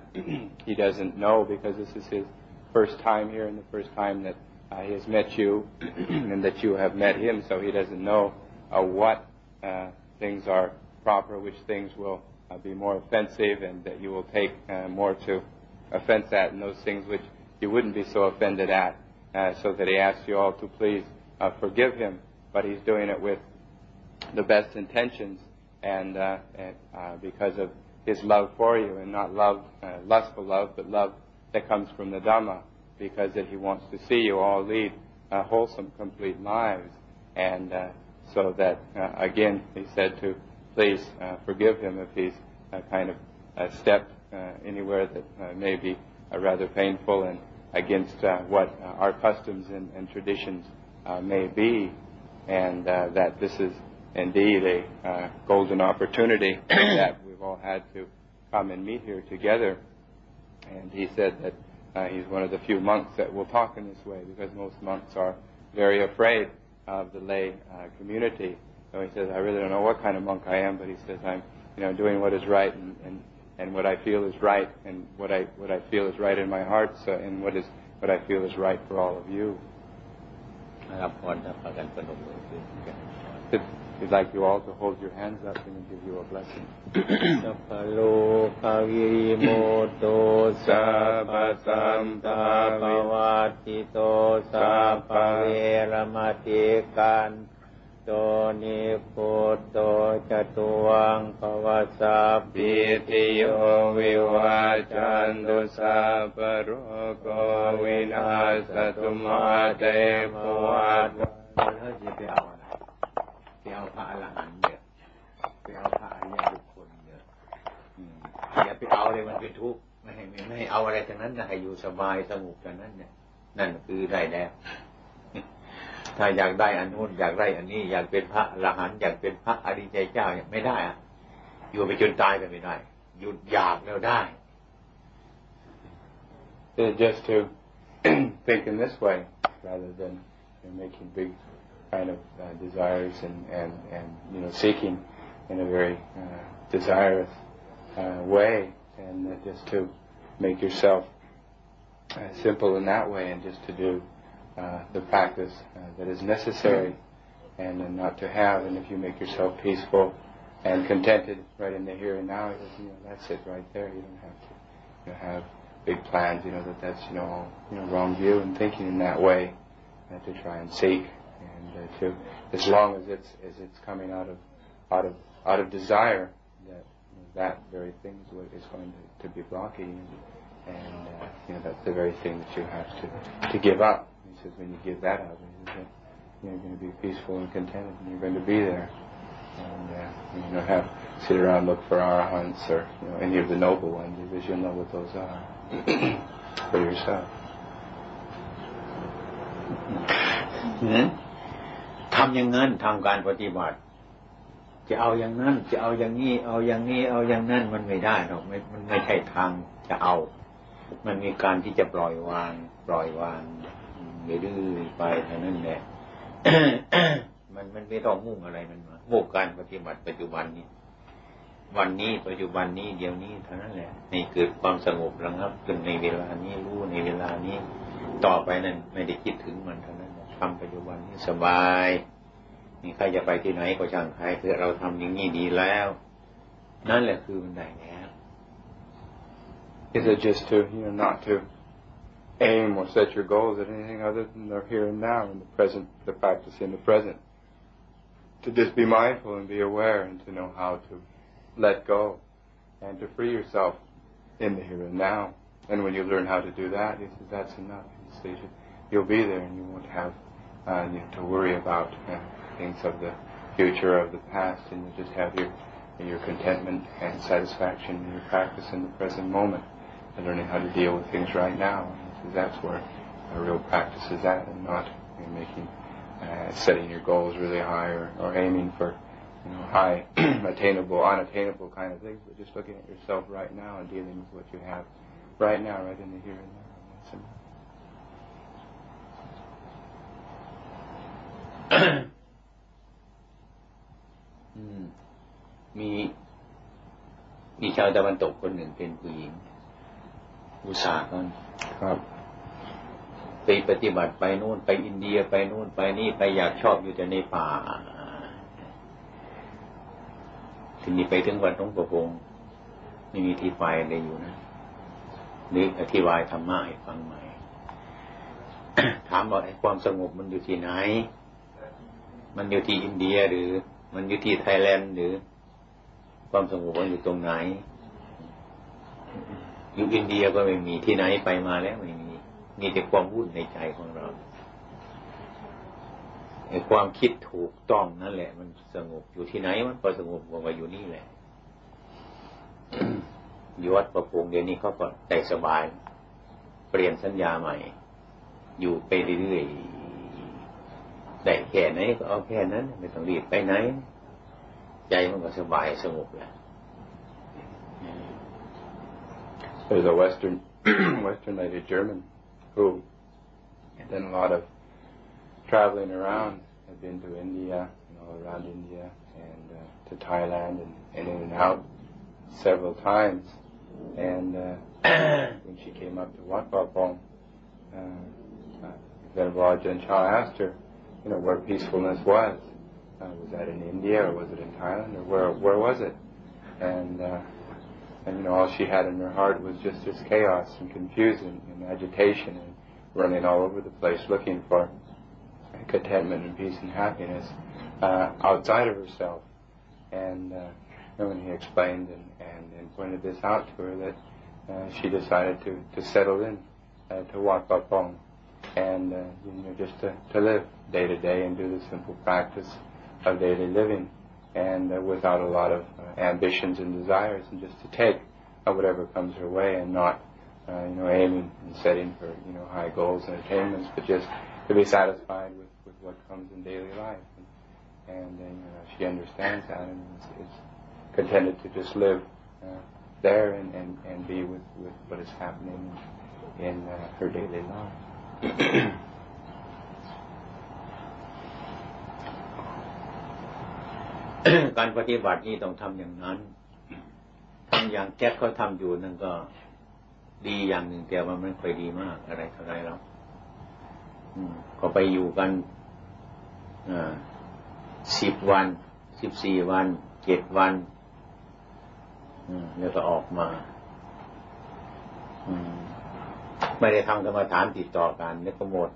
he doesn't know because this is his first time here and the first time that uh, he has met you and that you have met him, so he doesn't know uh, what uh, things are proper, which things will uh, be more offensive, and that you will take more to offense at, and those things which you wouldn't be so offended at, so that he asks you all to please forgive him, but he's doing it with the best intentions and, uh, and uh, because of his love for you, and not love, uh, lustful love, but love that comes from the Dhamma, because that he wants to see you all lead uh, wholesome, complete lives, and uh, so that uh, again he said to please uh, forgive him if he's uh, kind of uh, stepped uh, anywhere that uh, may be rather painful and against what our customs and, traditions may be, and that this is indeed a golden opportunity that we've all had to come and meet here together. And he said that he's one of the few monks that will talk in this way because most monks are very afraid of the lay uh, community. So he says, I really don't know what kind of monk I am, but he says I'm, you know, doing what is right and, and, and what I feel is right and what I what I feel is right in my heart so, and what is what I feel is right for all of you. We'd like you all to hold your hands up and give you a blessing. Sappalo kavimoto sappasambhavavatito sappaveramatikan to niputo chatuang pavasa pitiyo vivachandu sapparoko vinasatu mate pavat ไปเ เอาพระอรหันต์เยอะไปเอาพระอริยบุคคลเยอะอย่าไปเอาเลยมันเป็นทุกข์ไม่ให้ไม่เอาอะไรทั้งนั้นนะให้อยู่สบายสงบอย่างนั้นเนี่ยนั่นคือได้แล้วถ้าอยากได้อันนู้นอยากได้อันนี้ อยากเป็นพระอรหันต์อยากเป็นพระอริยเจ้าไม่ได้อะอยู่ไปจนตายก็ไม่ได้ หยุดอยากแล้วได้ just to think in this way rather than making big kind of uh, desires and, and, and, you know, seeking in a very uh, desirous uh, way, and just to make yourself uh, simple in that way, and just to do uh, the practice uh, that is necessary, and, and not to have. And if you make yourself peaceful and contented right in the here and now, you know, that's it right there. You don't have to you know, have big plans. You know that that's you know all, you know wrong view and thinking in that way, and to try and seek and uh, to as long as it's as it's coming out of out of out of desire that you know, that very thing is what is going to, to be blocking and, and uh, you know that's the very thing that you have to to give up. He says when you give that up, you're going to be peaceful and contented, and you're going to be there. And uh, you don't have to sit around look for arahants or you know, any of the noble ones because you'll know what those are for yourself. ทำอย่างนั้นทำการปฏิบัติ จะเอาอย่างนั้น จะเอาอย่างนี้ เอาอย่างนี้ เอาอย่างนั้นมันไม่ได้หรอกไม่มันไม่ใช่ทางจะเอา มันมีการที่จะปล่อยวาง ปล่อยวางไปเรื่อยไปเท่านั้นแหละมันมันไม่ต้องมุ่งอะไรมันมามุ่งการปฏิบัติปัจจุบันนี้ วันนี้ปัจจุบันนี้เดี๋ยวนี้เท่านั้นแหละนี่เกิดความสงบระงับขึ้นในเวลานี้รู้ในเวลานี้ ต่อไปนั้นไม่ได้คิดถึงมันเท่านั้น ทำปัจจุบันนี้สบายนี่ใครจะไปที่ไหนก็ช่างใครคือเราทำอย่างนี้ดีแล้ว นั่นแหละคือมันได้แล้ว Is it just to you know not to aim or set your goals at anything other than the here and now in the present, the practice in the present. To just be mindful and be aware and to know how to let go and to free yourself in the here and now. And when you learn how to do that, he says that's enough. He says you'll be there and you won't have uh, you know, to worry about uh, things of the future, of the past, and you just have your your contentment and satisfaction in your practice in the present moment and learning how to deal with things right now that's where a real practice is at, and not you know, making uh, setting your goals really high or, or aiming for you know high attainable, unattainable kind of things, but just looking at yourself right now and dealing with what you have right now, right in the here and now. มี มีชาวตะวันตกคนหนึ่งเป็นผู้หญิงอุตสาหกันครับไปปฏิบัติไปนู่นไปอินเดียไปนู่นไปนี่ไปอยากชอบอยู่แต่ในป่าทีนี้ไปถึงวัดหลวงปู่พงไม่มีที่ไปเลยอยู่นะนึกอธิบายธรรมะให้ฟังใหม่ ถามว่าไอ้ความสงบมันอยู่ที่ไหน มันอยู่ที่อินเดียหรือ มันอยู่ที่ไทยแลนด์หรือ ความสงบมันอยู่ตรงไหนอยู่อินเดียก็ไม่มีที่ไหนไปมาแล้วไม่มีมีแต่ความวุ่นในใจของเราไอ้ความคิดถูกต้องนั่นแหละ มันสงบอยู่ที่ไหนมันก็สงบกว่าอยู่นี่แหละอยู่วัดประพงเดี๋ยวนี้เขาก็ได้สบาย เปลี่ยนสัญญาใหม่ อยู่ไปเรื่อยๆ There's a Western Western lady, German, who did a lot of traveling around. Had been to India, you know, around India, and uh, to Thailand, and, and in and out several times. And uh, when she came up to Wat Pah Pong, uh, uh Venerable Ajahn Chah asked her, you know, where peacefulness was. Uh, was that in India, or was it in Thailand, or where where was it? And uh, and you know all she had in her heart was just this chaos and confusion and agitation and running all over the place looking for contentment and peace and happiness uh, outside of herself. And, uh, and when he explained and, and, and, pointed this out to her, that uh, she decided to, to settle in uh, to Wat Pong and uh, you know just to, to live day to day and do the simple practice of daily living and uh, without a lot of uh, ambitions and desires, and just to take uh, whatever comes her way, and not uh, you know aiming and setting for you know high goals and attainments, but just to be satisfied with, with what comes in daily life. And, and uh, you know, she understands that and is, is contented to just live uh, there and, and, and be with, with what is happening in her daily life. การปฏิบัตินี่ต้องทำอย่างนั้นทำอย่างแจ็คเขาทำอยู่นั่นก็ดีอย่างหนึ่งแต่ว่ามันค่อยดีมากอะไรเท่าไรแล้วก็ไปอยู่กันสิบวันสิบสี่วันเจ็ดวันแล้วก็ออกมา ไม่ได้ทำกรรมฐานติดต่อกันนี่ก็หมด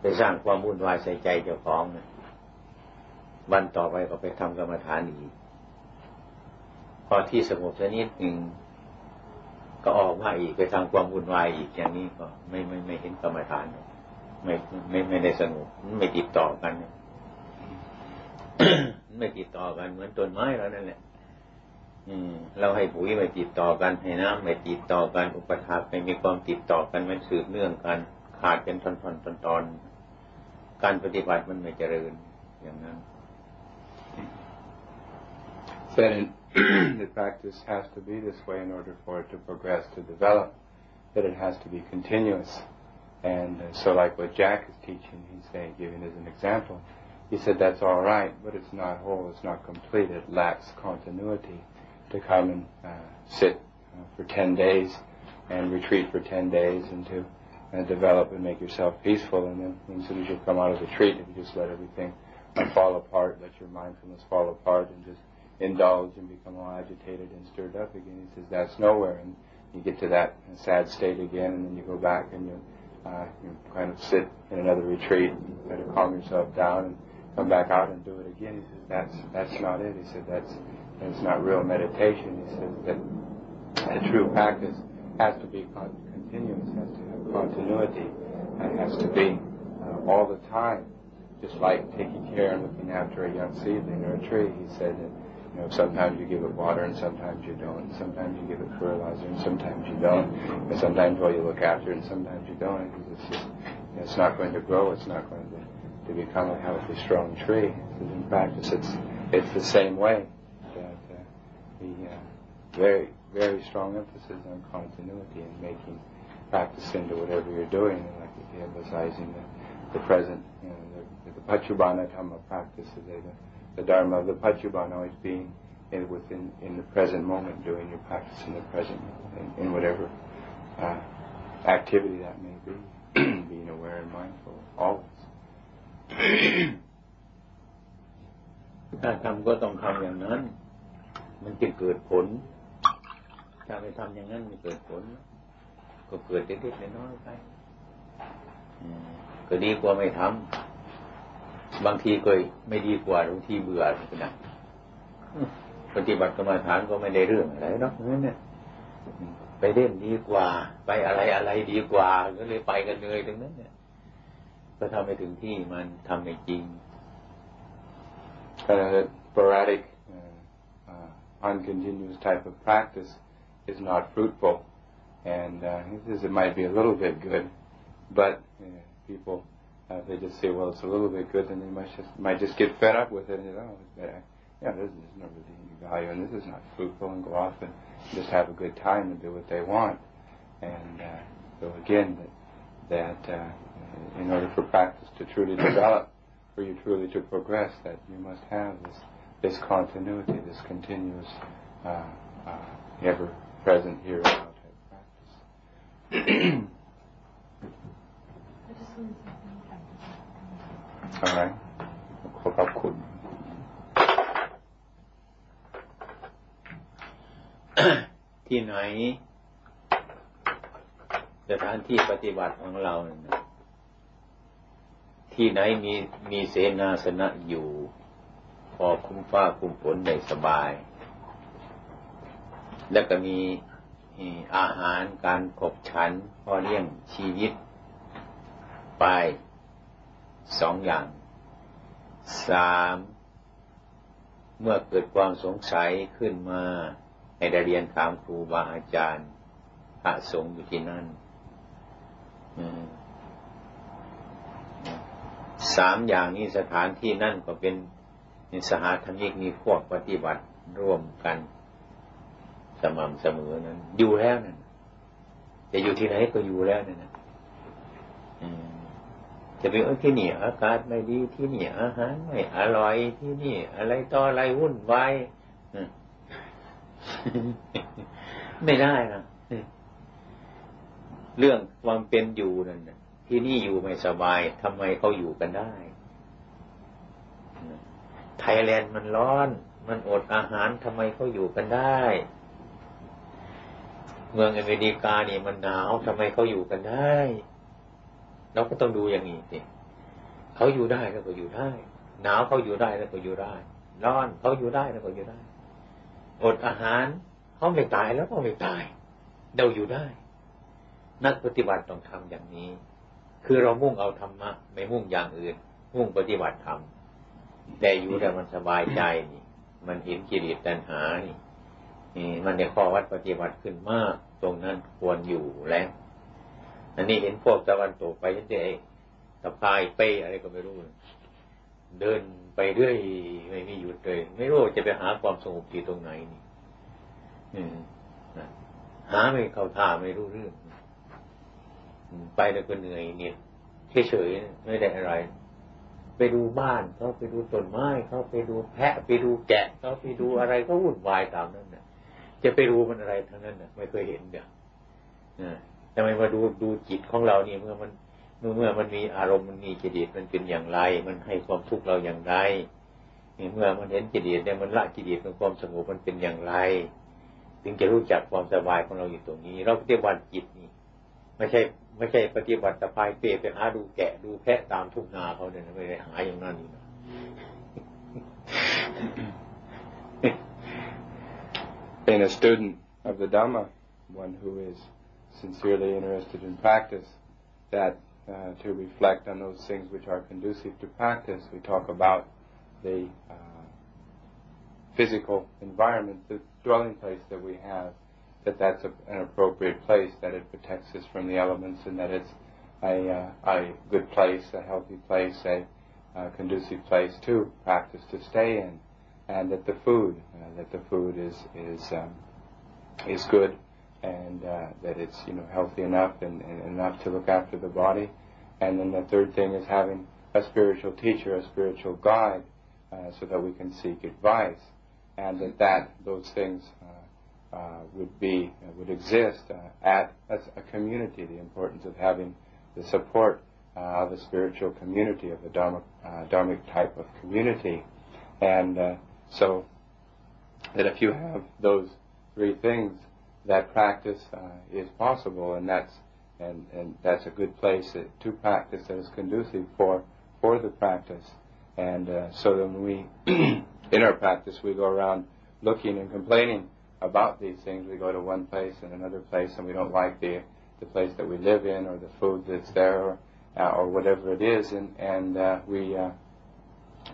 ไปสร้างความวุ่นวายใส่ใจเจ้าของนะวันต่อไปก็ไปทำกรรมฐานอีก พอที่สงบสักนิดหนึ่งก็ออกมาอีกไปทำความวุ่นวายอีกอย่างนี้ก็ไม่ไม่ไม่เห็นกรรมฐานไม่ไม่ไม่ได้สงบไม่ติดต่อกันไม่ติดต่อกันเหมือนต้นไม้แล้วนั่นแหละ เราให้ปุ๋ยไม่ติดต่อกันให้น้ำไม่ติดต่อกัน อุปทานไม่มีความติดต่อกันมันสืบเนื่องกัน ขาดเป็นตอนๆตอนๆการปฏิบัติมันไม่เจริญอย่างนั้น Then the practice has to be this way in order for it to progress, to develop, that it has to be continuous. And uh, so like what Jack is teaching, he's saying, giving as an example, he said that's all right, but it's not whole, it's not complete, it lacks continuity to come and uh, sit uh, for 10 days and retreat for 10 days and to uh, develop and make yourself peaceful. And then as soon as you come out of the retreat, you just let everything fall apart, let your mindfulness fall apart and just indulge and become all agitated and stirred up again. He says that's nowhere, and you get to that sad state again, and then you go back and you, uh, you kind of sit in another retreat, and try to calm yourself down, and come back out and do it again. He says that's that's not it. He said that's that's not real meditation. He says that the true practice has to be continuous, has to have continuity, and has to be uh, all the time, just like taking care and looking after a young seedling or a tree. He said that you know, sometimes you give it water and sometimes you don't. Sometimes you give it fertilizer and sometimes you don't. And sometimes well you look after it and sometimes you don't it's just you know, it's not going to grow. It's not going to, to become a healthy, strong tree. In practice, it's it's the same way That uh, the uh, very very strong emphasis on continuity and making practice into whatever you're doing, and like emphasizing the, the present, you know, the, the Pachubana Dhamma practice, the, the the Dharma of the Pachuban, always being in, within in the present moment, doing your practice in the present moment, in, in whatever uh, activity that may be, being aware and mindful always. ถ้าทำก็ต้องทำอย่างนั้น มันจะเกิดผล ถ้าไปทำอย่างนั้นไม่เกิดผล ก็เกิดเล็กๆน้อยๆไปก็ดีกว่าไม่ทำบางทีก็ไม่ดีกว่าบางทีเบื่อนะปฏิบัติกรรมฐานก็ไม่ได้เรื่องอะไรหรอกนั่นเนี่ยไปเล่นดีกว่า ไปอะไรอะไรดีกว่าก็เลยไปกันเลยตรงนั้น เนี่ย ก็ทำให้ถึงที่มันทำในจริง kind of sporadic uh, uh, uncontinuous type of practice is not fruitful and uh, it might be a little bit good but uh, people uh, they just say, well, it's a little bit good, then they might just might just get fed up with it and oh, yeah, yeah, there's, there's no really any value, and this is not fruitful, and go off and just have a good time and do what they want. And uh, so again, that, that uh, in order for practice to truly develop, for you truly to progress, that you must have this this continuity, this continuous, uh, uh, ever-present here and now type practice. อะไรขอขอบคุณ ที่ไหนสถานที่ปฏิบัติของเราเนี่ยที่ไหนมีมีเสนาสนะอยู่ พอคุ้มฟ้าคุ้มฝนได้สบาย แล้วก็มีอาหารการขบฉันพอเลี้ยงชีวิต ไปสองอย่างสามเมื่อเกิดความสงสัยขึ้นมาให้ได้เรียนถามครูบาอาจารย์พระสงฆ์อยู่ที่นั่นสามอย่างนี้สถานที่นั่นก็เป็น สหธรรมิกมีพวกปฏิบัติร่วมกัน สม่ำเสมอนั้น อยู่แล้วนั่นจะอยู่ที่ไหนก็อยู่แล้วนั่นนะจะไปที่นี่อากาศไม่ดีที่นี่อาหารไม่อร่อยที่นี่ อะไรต่ออะไรวุ่นวายไม่ได้นะเรื่องความเป็นอยู่นั่นที่นี่อยู่ไม่สบายทำไมเขาอยู่กันได้ ไทยแลนด์มันร้อน มันอดอาหารทำไมเขาอยู่กันได้ เมืองอเมริกานี่มันหนาวทำไมเขาอยู่กันได้ เราก็ต้องดูอย่างนี้สิเขาอยู่ได้แล้วก็อยู่ได้ หนาวเขาอยู่ได้แล้วก็อยู่ได้ ร้อนเขาอยู่ได้แล้วก็อยู่ได้ อดอาหารเขาไม่ตายแล้วก็ไม่ตาย เราอยู่ได้ นักปฏิบัติต้องทำอย่างนี้ คือเรามุ่งเอาธรรมะไม่มุ่งอย่างอื่น มุ่งปฏิบัติธรรม แต่อยู่แต่มันสบายใจนี่ มันเห็นกิเลสตัณหานี่มันในข้อวัดปฏิบัติขึ้นมาก ตรงนั้นควรอยู่แล้วอันนี้เห็นพวกตะวันตกไปยันเจตะพายเป้อะไรก็ไม่รู้ เดินไปเรื่อยไม่มีหยุดเลย ไม่รู้จะไปหาความสงบที่ตรงไหนนี่หาไม่เข้าท่าไม่รู้เรื่อง ไปแล้วก็เหนื่อยเนี่ยเฉยๆไม่ได้อะไร ไปดูบ้านเขาไปดูต้นไม้เขาไปดูแพะไปดูแกะเขาไปดูอะไรก็วุ่นวายตามนั้นน่ะจะไปรู้มันอะไรทั้งนั้นน่ะไม่เคยเห็นเดี๋ยวทำไมมาดูดูจิตของเราเนี่ยเมื่อมันเมื่อเมื่อมันมีอารมณ์มันมีจิตมันเป็นอย่างไร มันให้ความทุกข์เราอย่างไรเมื่อมันเห็นจิตเนี่ยมันละจิตเป็นความสงบมันเป็นอย่างไร ถึงจะรู้จักความสบายของเราอยู่ตรงนี้ เราปฏิบัติจิตนี่ ไม่ใช่ไม่ใช่ปฏิบัติแต่พายเปไปหาดูแกะดูแพะตามทุ่งนาเขาเนี่ยไม่ได้หาอย่างนั้นนี่นะ Being a student of the Dhamma, one who is sincerely interested in practice, that uh, to reflect on those things which are conducive to practice, we talk about the uh, physical environment, the dwelling place that we have, that that's a, an appropriate place, that it protects us from the elements, and that it's a, uh, a good place, a healthy place, a uh, conducive place to practice to stay in, and that the food, uh, that the food is is um, is good, and uh, that it's you know healthy enough and, and, enough to look after the body, and then the third thing is having a spiritual teacher, a spiritual guide, uh, so that we can seek advice, and that that those things uh, would be uh, would exist uh, at a, a community. The importance of having the support uh, of a spiritual community, of a dharmic, dharmic type of community, and so that if you have those three things, that practice is possible, and that's and, and that's a good place to practice that is conducive for for the practice. And uh, so then we, in our practice, we go around looking and complaining about these things. We go to one place and another place, and we don't like the the place that we live in, or the food that's there, or uh, or whatever it is, and and uh, we. Uh,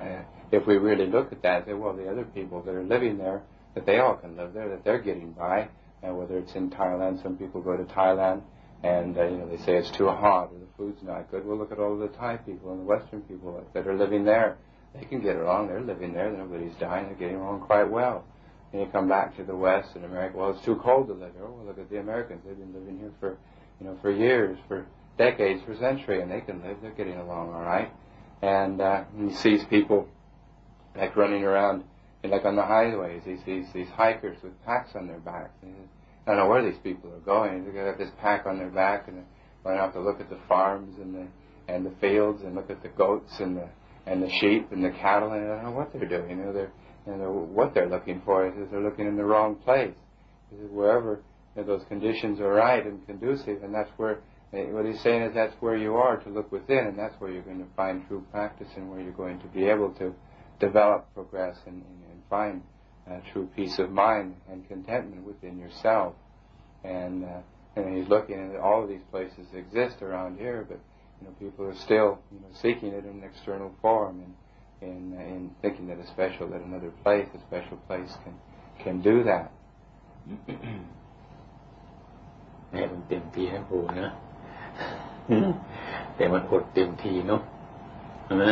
uh, if we really look at that, say, well, the other people that are living there, that they all can live there, that they're getting by, and whether it's in Thailand, some people go to Thailand, and uh, you know they say it's too hot or the food's not good. Well, look at all the Thai people and the Western people that are living there. They can get along. They're living there. Nobody's dying. They're getting along quite well. And you come back to the West and America. Well, it's too cold to live here. Oh, well, look at the Americans. They've been living here for, you know, for years, for decades, for centuries, and they can live. They're getting along all right. And uh, he sees people like running around, and like on the highways. He sees these hikers with packs on their backs. And I don't know where these people are going. They got this pack on their back, and they're going out to look at the farms and the and the fields, and look at the goats and the and the sheep and the cattle. And I don't know what they're doing. You know, they're you know, what they're looking for is they're looking in the wrong place. Wherever you know, those conditions are right and conducive, and that's where eh, what he's saying is that's where you are to look within, and that's where you're going to find true practice, and where you're going to be able to develop, progress, and, and, and find uh, true peace of mind and contentment within yourself. And uh, and he's looking at all of these places exist around here, but you know people are still you know seeking it in an external form and in in thinking that a special that another place, a special place can can do that. แม่มันเต็มทีนะครูนะแต่มันอดเต็มทีเนาะใช่ไหม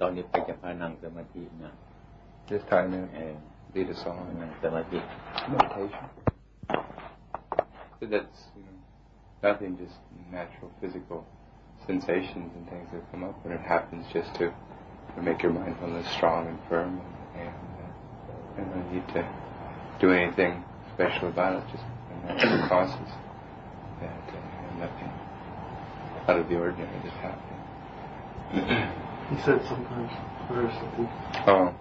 ตอนนี้ไปจะพานั่งสมาธินะ This time uh, lead us on สมาธิ meditation. So that's you know, nothing, just natural physical sensations and things that come up, and it happens just to to make your mindfulness strong and firm, and uh, you don't need to do anything special about it. Just natural causes that uh, nothing out of the ordinary is happening. He said sometimes very simply. Oh,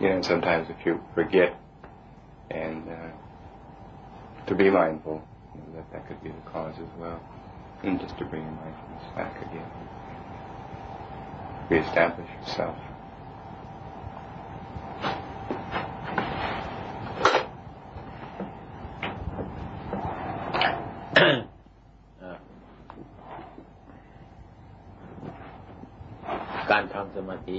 you know, sometimes if you forget and uh, to be mindful, that that could be the cause as well, and just to bring your mindfulness back again, reestablish yourself. Ah. การทำสมาธิ